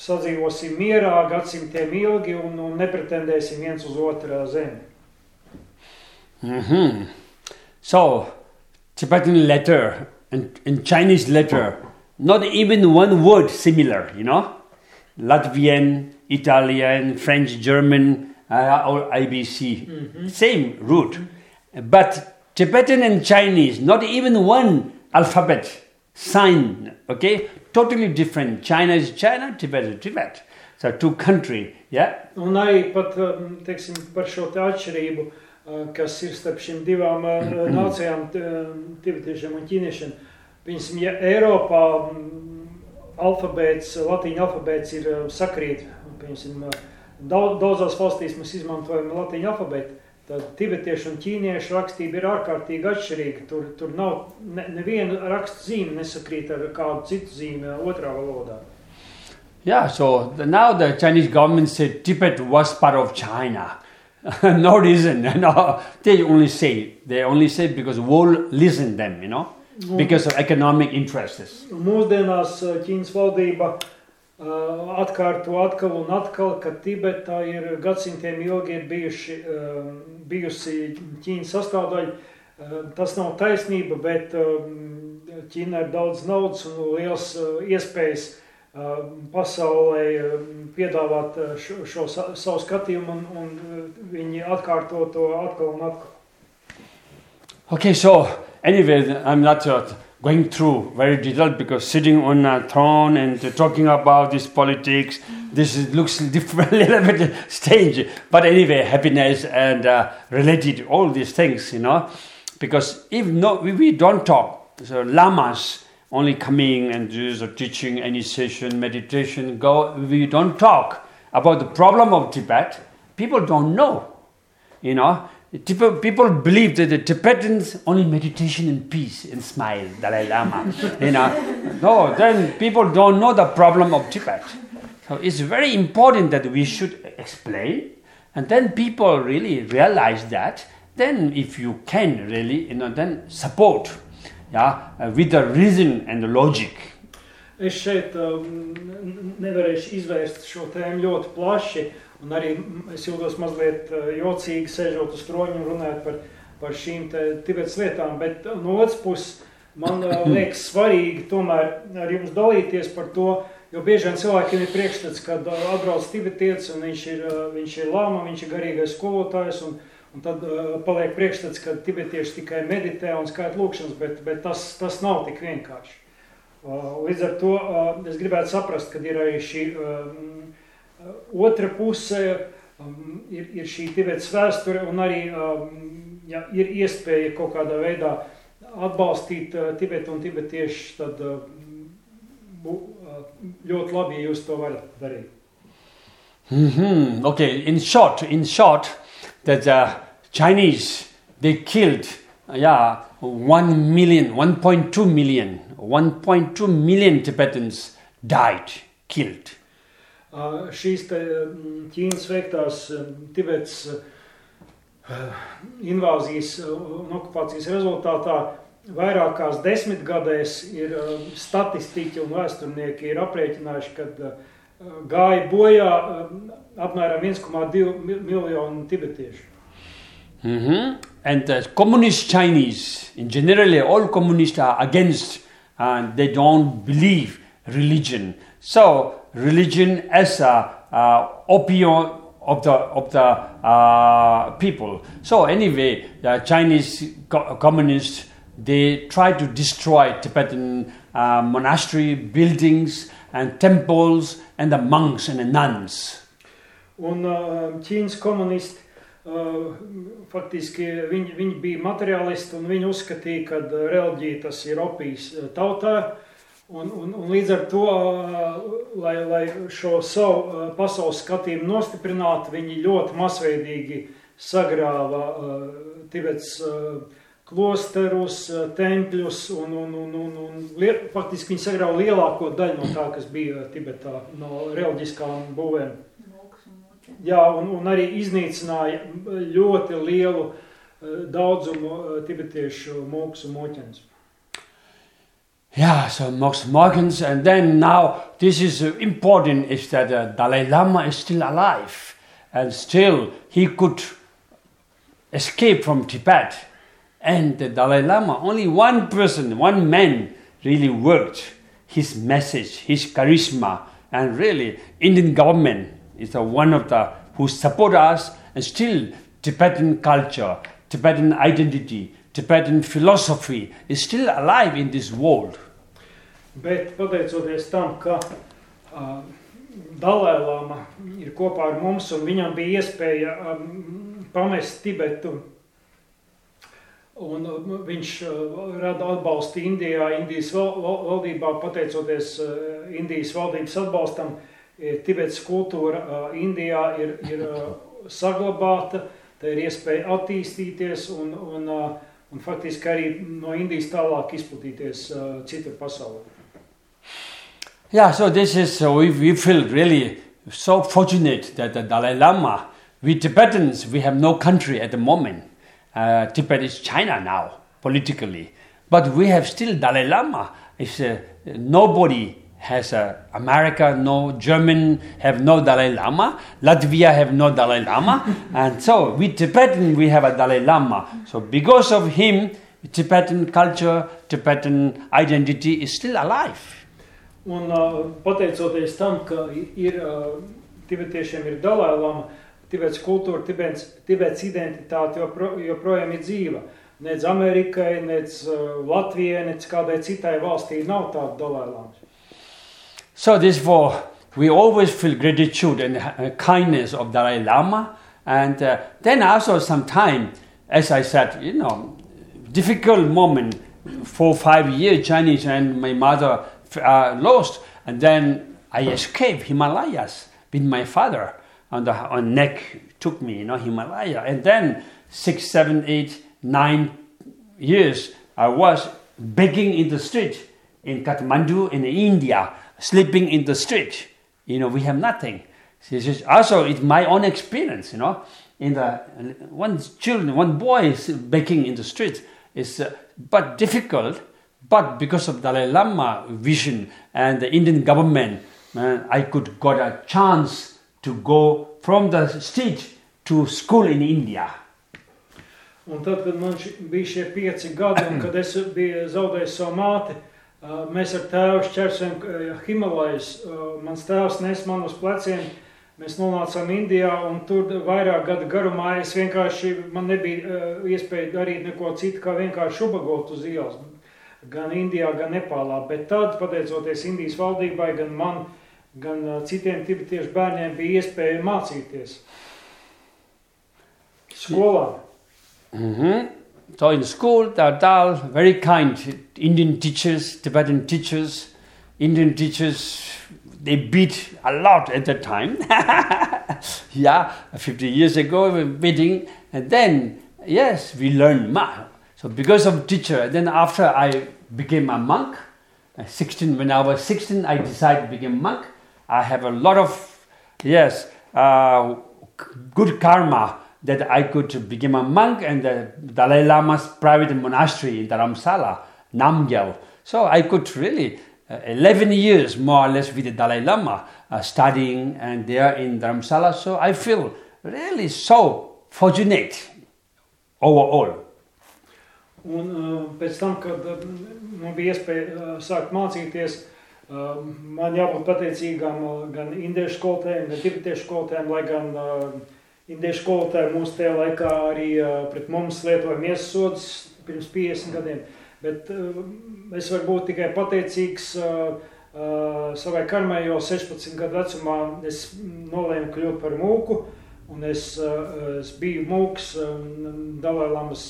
sadzīvosim mierā gadsimtiem ilgi un, un nepretendēsim viens uz otru zemi. Mhm. So, Tibetan letter and, and Chinese letter, not even one word similar, you know? Latvian, Italian, French, German, uh, or IBC, same root. But Tibetan and Chinese, not even one alphabet sign, okay? Totally different. China is China, Tibet is Tibet. So, two country, yeah? Un arī pat, um, teiksim, par šo te atšķirību, uh, kas ir starp šīm divām uh, nācijām, t- um, tibetiešiem un ķīniešiem. Piemēram, ja Eiropā mm, alfabēts, latīņa alfabēts ir uh, sakrīt, uh, daudz, daudzās valstīs mēs izmantojam latīņa alfabētu, tad tibetiešu un ķīniešu rakstība ir ārkārtīgi atšķirīga. Tur, tur nav ne, neviena raksta zīme nesakrīt ar kādu citu zīmi otrā valodā. Yeah, so the, now the Chinese government said Tibet was part of China. no reason, no. They only say they only say because world listen them, you know, because of economic interests. Mūsdienās Ķīnas valdība uh, atkārto atkal un atkal, ka Tibetā ir gadsimtiem ilgi ir bijuši, uh, bijusi Ķīnas sastāvdaļa. Uh, Tas nav taisnība, bet Ķīna ir daudz naudas un liels iespējas pasaulē piedāvāt šo, šo sa, savu skatījumu, un, un viņi atkārto to atkal un atkal. Okay, so anyway, I'm not uh, going through very detailed because sitting on a throne and talking about this politics, this is, looks different, a little bit strange. But anyway, happiness and uh, related, all these things, you know. Because if no, we, we don't talk, so lamas only coming and just teaching any session, meditation, go, we don't talk about the problem of Tibet, people don't know, you know. People, believe that the Tibetans only meditation and peace and smile, Dalai Lama. you know, no, then people don't know the problem of Tibet. So it's very important that we should explain, and then people really realize that. Then, if you can really, you know, then support, yeah, uh, with the reason and the logic. Es šeit um, nevarēšu izvērst šo tēmu ļoti plaši, un arī es jūtos mazliet uh, jocīgi sēžot uz troņa un runāt par, par šīm Tibetas lietām, bet no otras puses man uh, liekas svarīgi tomēr ar jums dalīties par to, jo bieži vien cilvēkiem ir priekšstats, kad uh, atbrauc tibetietis un viņš ir, viņš ir lāma, viņš ir garīgais skolotājs, un, un tad paliek priekšstats, ka tibetieši tikai meditē un skaita lūkšanas, bet, bet tas, tas nav tik vienkārši. Līdz ar to es gribētu saprast, ka ir arī šī otra puse, um, ir, ir šī Tibetas vēsture, un arī um, ja ir iespēja kaut kādā veidā atbalstīt uh, Tibetu un tibetiešu, tad uh, bū, uh, ļoti labi, ja jūs to varat darīt. hmm Okay, in short, in short, that uh, Chinese they killed, uh, yeah, one million, 1.2 million, 1.2 million Tibetans died, killed. Uh, Šīs mm, Ķīnas veiktās um, Tibetas uh, invāzijas uh, un okupācijas rezultātā vairākās desmitgadēs ir uh, statistiķi un vēsturnieki ir aprēķinājuši, ka uh, gāja bojā apmēram 1,2 mil- miljonu tibetiešu. hmm And the communist Chinese, in generally all communists are against, and they don't believe religion. So religion as a uh, opium of the of the uh, people. So anyway, the Chinese co- communists they try to destroy Tibetan uh, monastery buildings and temples and the monks and the nuns. Un uh, Ķīnas komunisti uh, faktiski viņi, viņi bija materiālisti un viņi uzskatīja, ka uh, reliģija tas ir opijas uh, tautā. Un, un, un līdz ar to, uh, lai, lai šo savu uh, pasaules skatījumu nostiprinātu, viņi ļoti masveidīgi sagrāva uh, Tibets uh, klosterus, uh, tempļus un, un, un, un, un lie, faktiski viņi sagrāva lielāko daļu no tā, kas bija Tibetā, no reliģiskām būvēm. Jā, un, un arī iznīcināja ļoti lielu eh, daudzumu tibetiešu mūks un moķens. Yeah, so Mox Morgans, and then now this is uh, important is that uh, Dalai Lama is still alive, and still he could escape from Tibet, and the Dalai Lama only one person, one man really worked his message, his charisma, and really Indian government is the one of the who support us, and still Tibetan culture, Tibetan identity, Tibetan philosophy is still alive in this world. Bet pateicoties tam, ka uh, Dalēlāma ir kopā ar mums un viņam bija iespēja um, pamest Tibetu, un uh, viņš uh, rada atbalstu Indijā, Indijas val, val, valdībā, pateicoties uh, Indijas valdības atbalstam, Tibetas kultūra uh, Indijā ir, ir uh, saglabāta, tā ir iespēja attīstīties un, un, uh, un faktiski arī no Indijas tālāk izplatīties uh, citur pasaulē. Yeah, so this is, so we, we feel really so fortunate that the Dalai Lama, we Tibetans, we have no country at the moment. Uh, Tibet is China now, politically. But we have still Dalai Lama. It's, uh, nobody has uh, America, no German have no Dalai Lama, Latvia have no Dalai Lama, and so we Tibetan we have a Dalai Lama. So because of him, Tibetan culture, Tibetan identity is still alive. Un uh, pateicoties tam, ka ir uh, tibetiešiem ir Dalai Lama, Tibets kultūra, Tibets, Tibets identitāte jopro, joprojām ir dzīva. Nec Amerikai, nec uh, Latvijai, nec kādai citai valstī nav tāda Dalai Lama. So this therefore, we always feel gratitude and uh, kindness of Dalai Lama. And uh, then also sometime, as I said, you know, difficult moment, four, five years Chinese and my mother uh, lost. And then I escaped Himalayas with my father on the on neck took me, you know, Himalaya. And then six, seven, eight, nine years I was begging in the street in Kathmandu in India, sleeping in the street. You know, we have nothing. This is also it's my own experience, you know. In the one children, one boy is begging in the street It's uh, but difficult. But because of Dalai Lama vision and the Indian government, man, I could got a chance to go from the street to school in India. Un tad, kad man bija šie pieci gadi, un kad es biju zaudējis savu māti, mēs ar tēvu šķērsojam uh, Himalajas. Uh, mans tēvs nes man uz pleciem, mēs nonācām Indijā, un tur vairāk gadu garumā es vienkārši, man nebija iespēja darīt neko citu, kā vienkārši ubagot uz ielas. Gan Indijā, gan Nepālā. Bet tad, pateicoties Indijas valdībai, gan man, gan citiem tibetiešu bērniem bija iespēja mācīties skolā. hmm So in school, the Dal, very kind Indian teachers, Tibetan teachers, Indian teachers, they beat a lot at that time. yeah, 50 years ago, we were beating, and then, yes, we learned Ma. So because of teacher, then after I became a monk, uh, 16, when I was 16, I decided to become monk. I have a lot of, yes, uh, good karma that I could become a monk and the Dalai Lama's private monastery in Dharamsala, Namgyal. So I could really, uh, 11 years more or less with the Dalai Lama uh, studying and there in Dharamsala. So I feel really so fortunate overall. Un uh, pēc tam, kad uh, man bija iespēja uh, sākt mācīties, uh, man jābūt pateicīgām uh, gan indiešu skolotājiem, gan tibetiešu skolotājiem, lai gan uh, indiešu skolotāji mūsu tajā laikā arī pret mums lietoja miesasodus pirms 50 gadiem. Bet es varu būt tikai pateicīgs savai karmai, jo 16 gadu vecumā es nolēmu kļūt par mūku, un es, es biju mūks Dalailamas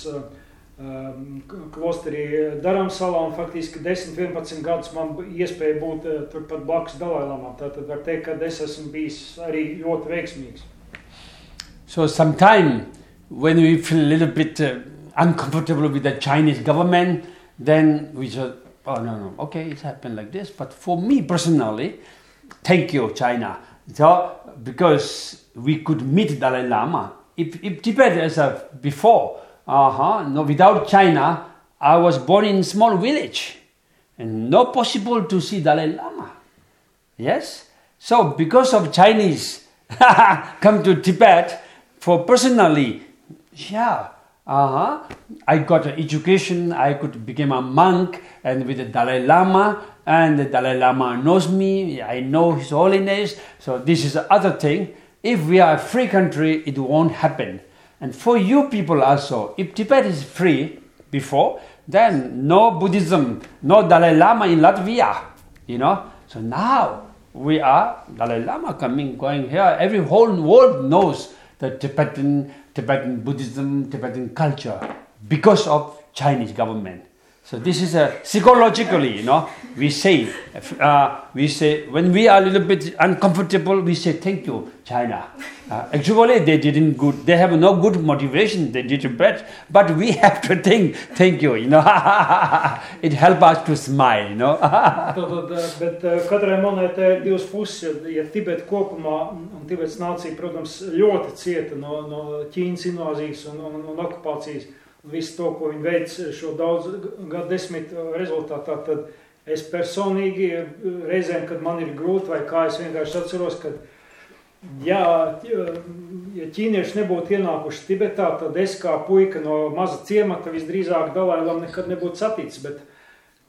klosterī Daramsalā, un faktiski 10-11 gadus man iespēja būt turpat blakus Dalailamam. Tātad var teikt, ka es esmu bijis arī ļoti veiksmīgs. So sometime when we feel a little bit uh, uncomfortable with the Chinese government, then we just, oh no, no, okay, it's happened like this. But for me personally, thank you, China. So, because we could meet Dalai Lama. If, if Tibet as a before, uh-huh, no, without China, I was born in small village and not possible to see Dalai Lama. Yes? So because of Chinese come to Tibet, for personally, yeah, uh-huh, I got an education, I could become a monk and with the Dalai Lama and the Dalai Lama knows me, I know His Holiness, so this is the other thing. If we are a free country, it won't happen. And for you people also, if Tibet is free before, then no Buddhism, no Dalai Lama in Latvia, you know. So now we are Dalai Lama coming, going here. Every whole world knows the Tibetan, Tibetan Buddhism, Tibetan culture because of Chinese government. So this is a psychologically, you know, we say, uh, we say when we are a little bit uncomfortable, we say thank you, China. Uh, actually, they didn't good. They have no good motivation. They did bad, but we have to think thank you. You know, it helps us to smile. You know. Bet eh, katrai monētai ir divas puses. Ja Tibeta kopumā, un Tibetas nācija, protams, ļoti cieta no, no Ķīnas invāzijas un, un, un okupācijas, visu to, ko viņi veic šo daudz gadu desmitu rezultātā, tad es personīgi reizēm, kad man ir grūti, vai kā es vienkārši atceros, ka ja, ja ķīnieši nebūtu ienākuši Tibetā, tad es kā puika no maza ciemata visdrīzāk Dalailam nekad nebūtu saticis, bet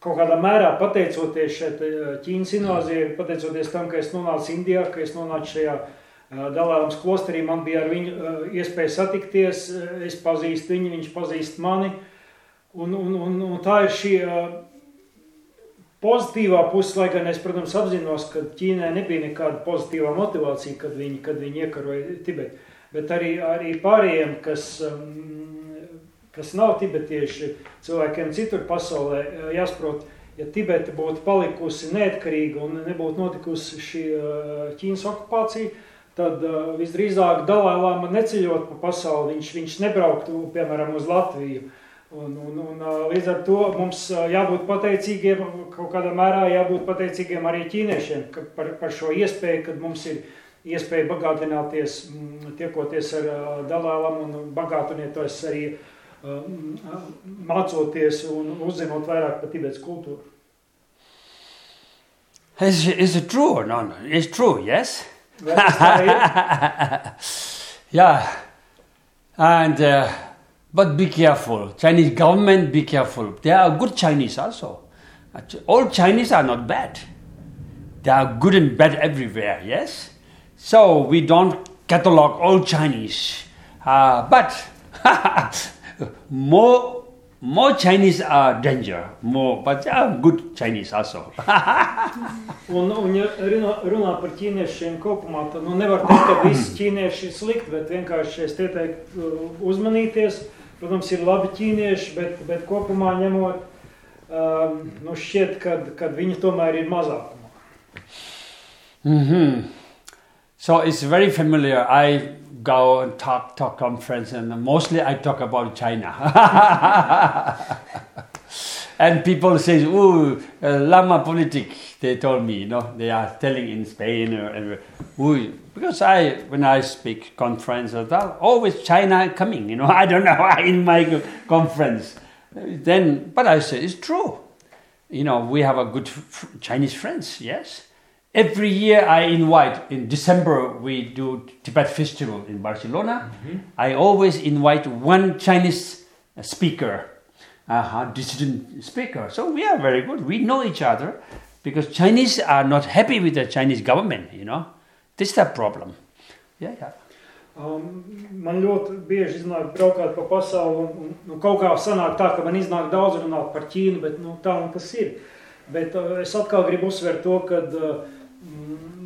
kaut kādā mērā pateicoties šeit Ķīnas invāzijai, pateicoties tam, ka es nonācu Indijā, ka es nonācu šajā eh, Dalālams klosterī, man bija ar viņu eh, iespēja satikties, eh, es pazīstu viņu, viņš pazīst mani, un, un, un, un tā ir šī eh, pozitīvā puse, lai gan es, protams, apzinos, ka Ķīnai nebija nekāda pozitīvā motivācija, kad viņi, kad viņi iekaroja Tibetu, bet arī, arī pārējiem, kas, um, kas nav tibetieši, cilvēkiem citur pasaulē, eh, jāsaprot, ja Tibeta būtu palikusi neatkarīga un nebūtu notikusi šī eh, Ķīnas okupācija, tad uh, visdrīzāk Dalai Lama neceļot pa pasauli, viņš, viņš nebrauktu, piemēram, uz Latviju. Un, un, un uh, līdz ar to mums uh, jābūt pateicīgiem, kaut kādā mērā jābūt pateicīgiem arī ķīniešiem ka par, par šo iespēju, kad mums ir iespēja bagātināties, mm, tiekoties ar uh, Dalai Lamu un bagātināties arī um, mācoties un uzzinot vairāk par Tibetas kultūru. Is, is it true or no? no? It's true, yes? Yeah. And, uh, but be careful. Chinese government, be careful. There are good Chinese also. All Chinese are not bad. There are good and bad everywhere, yes? So we don't catalog all Chinese. Uh, but more, more Chinese are danger, more, but are good Chinese also. Un, un ja runā, runā par ķīniešiem kopumā, tad nu, nevar teikt, ka visi ķīnieši ir slikti, bet vienkārši es ieteiktu uh, uzmanīties. Protams, ir labi ķīnieši, bet, bet kopumā ņemot, um, nu šķiet, kad, kad viņi tomēr ir mazākumā. hmm So it's very familiar. I go and talk, talk conference, and mostly I talk about China. and people say, "Ooh, uh, Lama politic." They told me, you know, they are telling in Spain or and ooh, because I, when I speak conference, or that, always China coming. You know, I don't know in my conference. Then, but I say it's true. You know, we have a good Chinese friends. Yes. Every year I invite, in December we do Tibet Festival in Barcelona. I always invite one Chinese speaker, uh, dissident speaker. So we are very good. We know each other because Chinese are not happy with the Chinese government, you know. This is the problem. Yeah, yeah. Um, man ļoti bieži iznāk braukāt pa pasauli, un, un nu, kaut kā sanāk tā, ka man iznāk daudz runāt par Ķīnu, bet nu, tā un tas ir. Bet uh, es atkal gribu uzsvērt to, ka uh,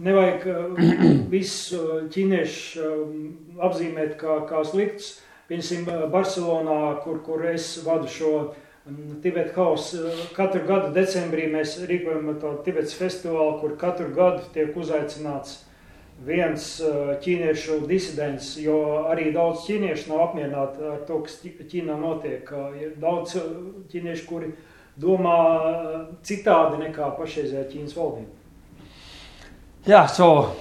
nevajag uh, visu uh, ķīniešu um, apzīmēt kā, kā slikts. Piemēram, Barcelonā, kur, kur es vadu šo um, Tibet House, katru gadu decembrī mēs rīkojam to Tibetas festivālu, kur katru gadu tiek uzaicināts viens ķīniešu disidents, jo arī daudz ķīniešu nav apmierināti ar to, kas Ķīnā notiek. Ir daudz ķīniešu, kuri domā citādi nekā pašreizējā Ķīnas valdība. Yeah, so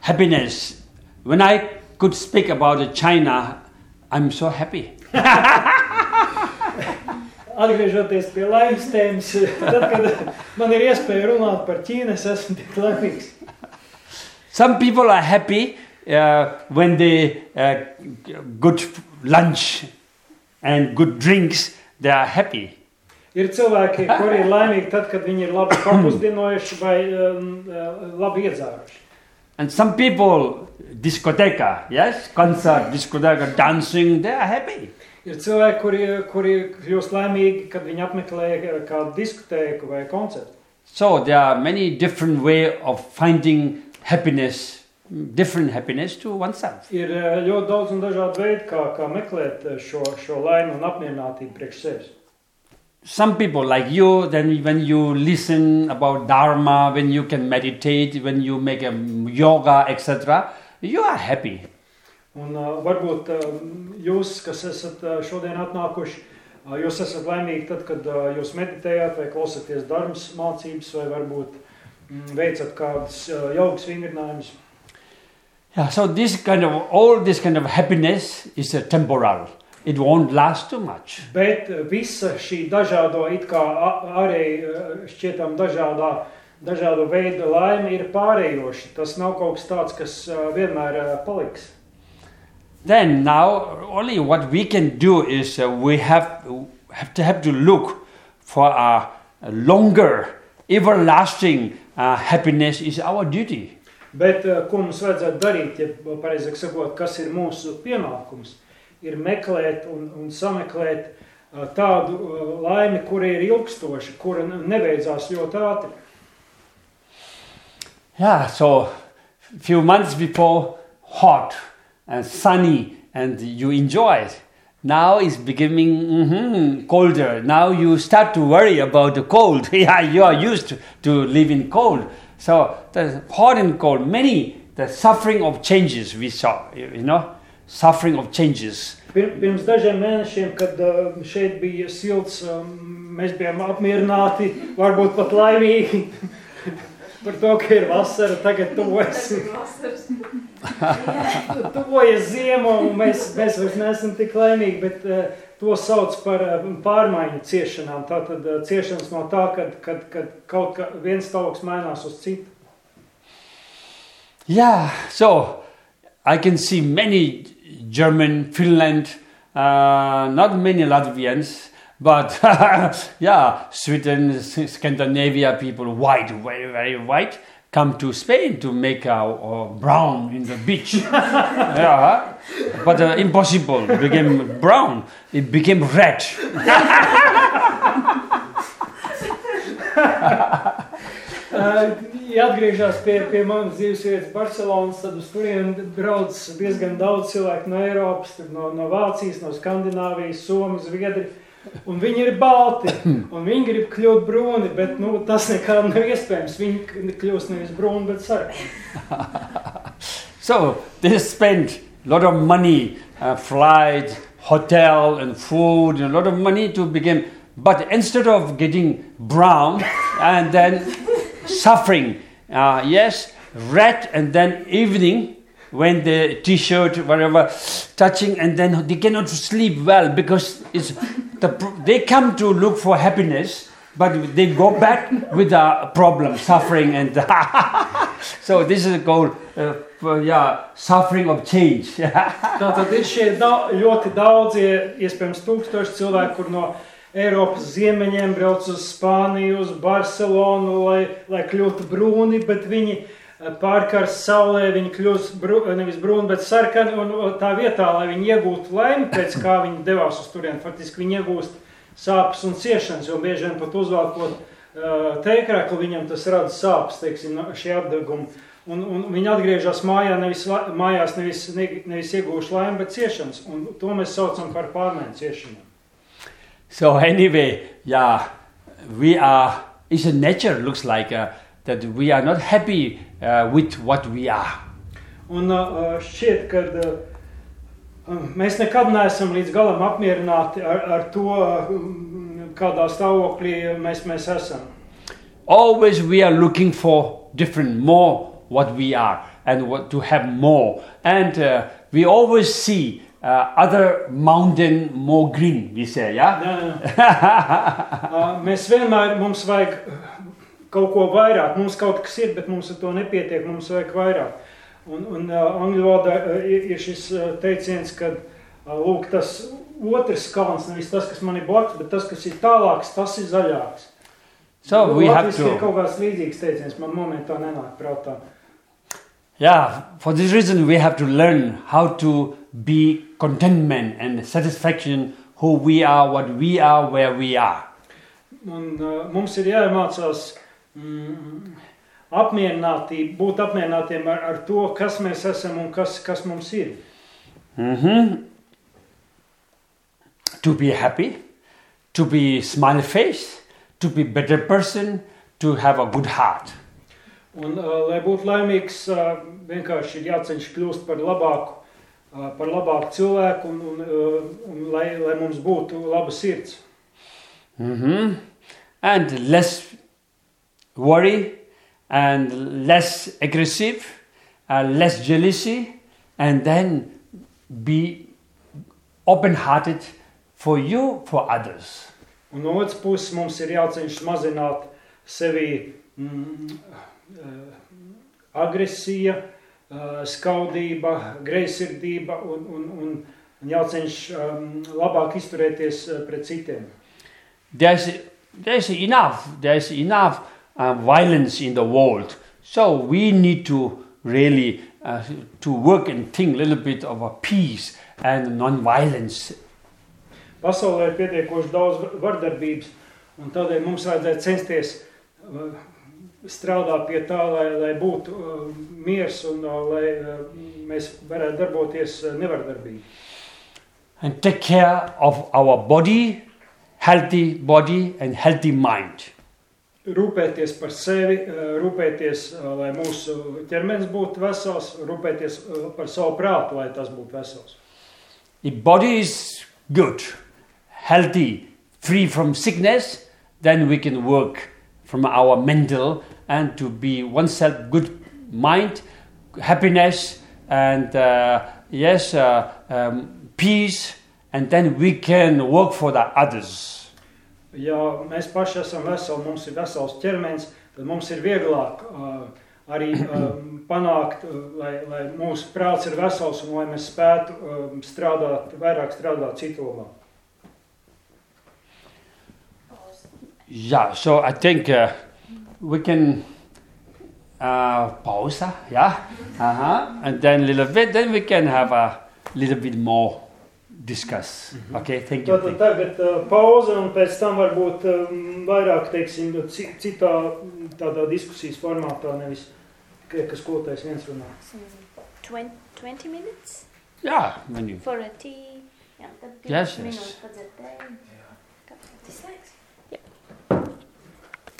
happiness. When I could speak about China, I'm so happy. Atgriežoties pie laimes tēmas, tad, kad man ir iespēja runāt par Ķīnu, es esmu tik laimīgs. Some people are happy uh, when they uh, good lunch and good drinks. They are happy. Ir cilvēki, kuri ir laimīgi tad, kad viņi ir labi papusdienojuši vai um, uh, labi iedzēruši. And some people, discoteca, yes, concert, discoteca, dancing, they are happy. Ir cilvēki, kuri, kuri kļūst laimīgi, kad viņi apmeklē kādu diskotēku vai koncertu. So there are many different way of finding happiness, different happiness to oneself. Ir eh, ļoti daudz un dažādu veidu, kā, kā meklēt eh, šo, šo laimi un apmierinātību priekš sevis. Some people like you, then when you listen about Dharma, when you can meditate, when you make a yoga, etc., you are happy. Un uh, varbūt uh, jūs, kas esat uh, šodien atnākuši, uh, jūs esat laimīgi tad, kad uh, jūs meditējat vai klausāties Dharmas mācības vai varbūt mm, veicat kādus uh, jaukas vingrinājumus. Yeah, so this kind of all this kind of happiness is uh, temporal. It won't last too much. Bet visa šī dažādo, it kā a- ārēji uh, šķietam dažādā, dažādu veidu laime ir pārējoša. Tas nav kaut kas tāds, kas vienmēr paliks. Then now only what we can do is uh, we have have to have to look for a longer, everlasting uh, happiness is our duty. Bet uh, ko mums vajadzētu darīt, ja pareizāk sakot, kas ir mūsu pienākums, ir meklēt un, un sameklēt tādu laimi, kura ir ilgstoša, kura nebeidzās ļoti ātri. Yeah, so a few months before, hot and sunny, and you enjoy it. Now it's becoming mhm, colder. Now you start to worry about the cold. yeah, you are used to, to live in cold. So the hot and cold, many the suffering of changes we saw. You know, suffering of changes. Pirms dažiem mēnešiem, kad uh, šeit bija silts, um, mēs bijām apmierināti, varbūt pat laimīgi par to, ka ir vasara, tagad tuvojas, tuvojas ziema, un mēs, mēs vairs neesam tik laimīgi, bet uh, to sauc par uh, pārmaiņu ciešanām. Tātad uh, ciešanas no tā, kad, kad, kad kaut kā viens stāvoklis mainās uz citu. Yeah, so I can see many German, Finland, uh, not many Latvians, but yeah, Sweden, Scandinavia people, white, very, very white, come to Spain to make uh, uh, brown in the beach. yeah, but uh, impossible. It became brown. It became red. Uh, Ja atgriežas pie, pie manas dzīves vietas Barcelonas, tad uz turieni brauc diezgan daudz cilvēku no Eiropas, no, no Vācijas, no Skandināvijas, Somijas, Zviedri. Un viņi ir balti, un viņi grib kļūt brūni, bet nu, tas nekad nav iespējams. Viņi kļūst nevis brūni, bet sarkani. So they spend a lot of money, uh, hotel, and food, and a lot of money to begin. But instead of getting brown and then suffering, uh, yes, red, and then evening when the t-shirt, whatever, touching, and then they cannot sleep well because it's the they come to look for happiness. But they go back with a problem, suffering, and so this is called, uh, for, yeah, suffering of change. Tātad ir šie da ļoti daudzie, iespējams, tūkstoši kur no Eiropas ziemeņiem brauc uz Spāniju, uz Barcelonu, lai, lai kļūtu brūni, bet viņi eh, pārkars saulē, viņi kļūst brū, nevis brūni, bet sarkani, un tā vietā, lai viņi iegūtu laimi, pēc kā viņi devās uz turieni, faktiski viņi iegūst sāpes un ciešanas, jo bieži vien pat uzvelkot uh, teikrēkli, viņam tas rada sāpes, teiksim, šie apdegumi. Un, un viņi atgriežas mājā, nevis, mājās, nevis, ne- nevis iegūši laimi, bet ciešanas. Un to mēs saucam par pārmaiņu ciešanām. So anyway, yeah, we are. It's a nature looks like uh, that we are not happy uh, with what we are. Un uh, šķiet, ka uh, mēs nekad neesam līdz galam apmierināti ar, ar to, uh, kādā stāvoklī mēs, mēs esam. Always we are looking for different, more what we are, and what to have more. And uh, we always see uh, other mountain more green. We say, yeah. Jā, jā. Uh, mēs vienmēr mums vajag kaut ko vairāk. Mums kaut kas ir, bet mums ar to nepietiek. Mums vajag vairāk. Un, un uh, angļu valodā uh, ir šis uh, teiciens, ka uh, lūk, tas otrs kalns, nevis tas, kas man ir blakus, bet tas, kas ir tālāks, tas ir zaļāks. So we have Latviski ir to. kaut kāds līdzīgs teiciens, man momentā nenāk prātā. Yeah, for this reason, we have to learn how to be contentment and satisfaction who we are, what we are, where we are. Un, uh, mums ir jāiemācās mm, apmierinātība, būt apmierinātiem ar, ar to, kas mēs esam un kas, kas mums ir. hmm To be happy, to be smiley face, to be better person, to have a good heart. Un, uh, lai būtu laimīgs, uh, vienkārši ir jāceņš kļūst par labāku, uh, par labāku cilvēku un, un, uh, un lai, lai mums būtu laba sirds. hmm And less worry, and less aggressive, uh, less jealousy, and then be open-hearted for you, for others. Un no otras puses mums ir jāceņš mazināt sevi mm, agresija, uh, skaudība, greizsirdība un, un, un, un jāceņš um, labāk izturēties uh, pret citiem. There's there's enough, there's enough uh, violence in the world. So we need to really uh, to work and think a little bit of a peace and non-violence. Pasaulē ir pietiekoši daudz vardarbības, un tādēļ mums vajadzētu censties strādāt pie tā, lai, lai būtu uh, miers un uh, lai uh, mēs varētu darboties uh, nevardarbīgi. And take care of our body, healthy body and healthy mind. Rūpēties par sevi, rūpēties, lai mūsu ķermenis būtu vesels, rūpēties par savu prātu, lai tas būtu vesels. If body is good, healthy, free from sickness, then we can work from our mental and to be oneself good mind, happiness, and uh, yes, uh, um, peace, and then we can work for the others. Ja mēs paši esam veseli, mums ir vesels ķermenis, tad mums ir vieglāk uh, arī um, panākt, uh, lai, lai mūsu prāts ir vesels un lai mēs spētu um, strādāt, vairāk strādāt citu labā. Yeah, so I think uh, we can uh, pause, uh, yeah, uh-huh. and then a little bit, then we can have a little bit more discuss. Okay, thank you. Tātad tagad uh, pauze un pēc tam varbūt um, vairāk, teiksim, ci- citā tādā diskusijas formātā, nevis ka- kas kotais viens runā. So 20, 20 minutes Yeah, when you for a tea. Yeah, that gives Yes, minutes, yes. but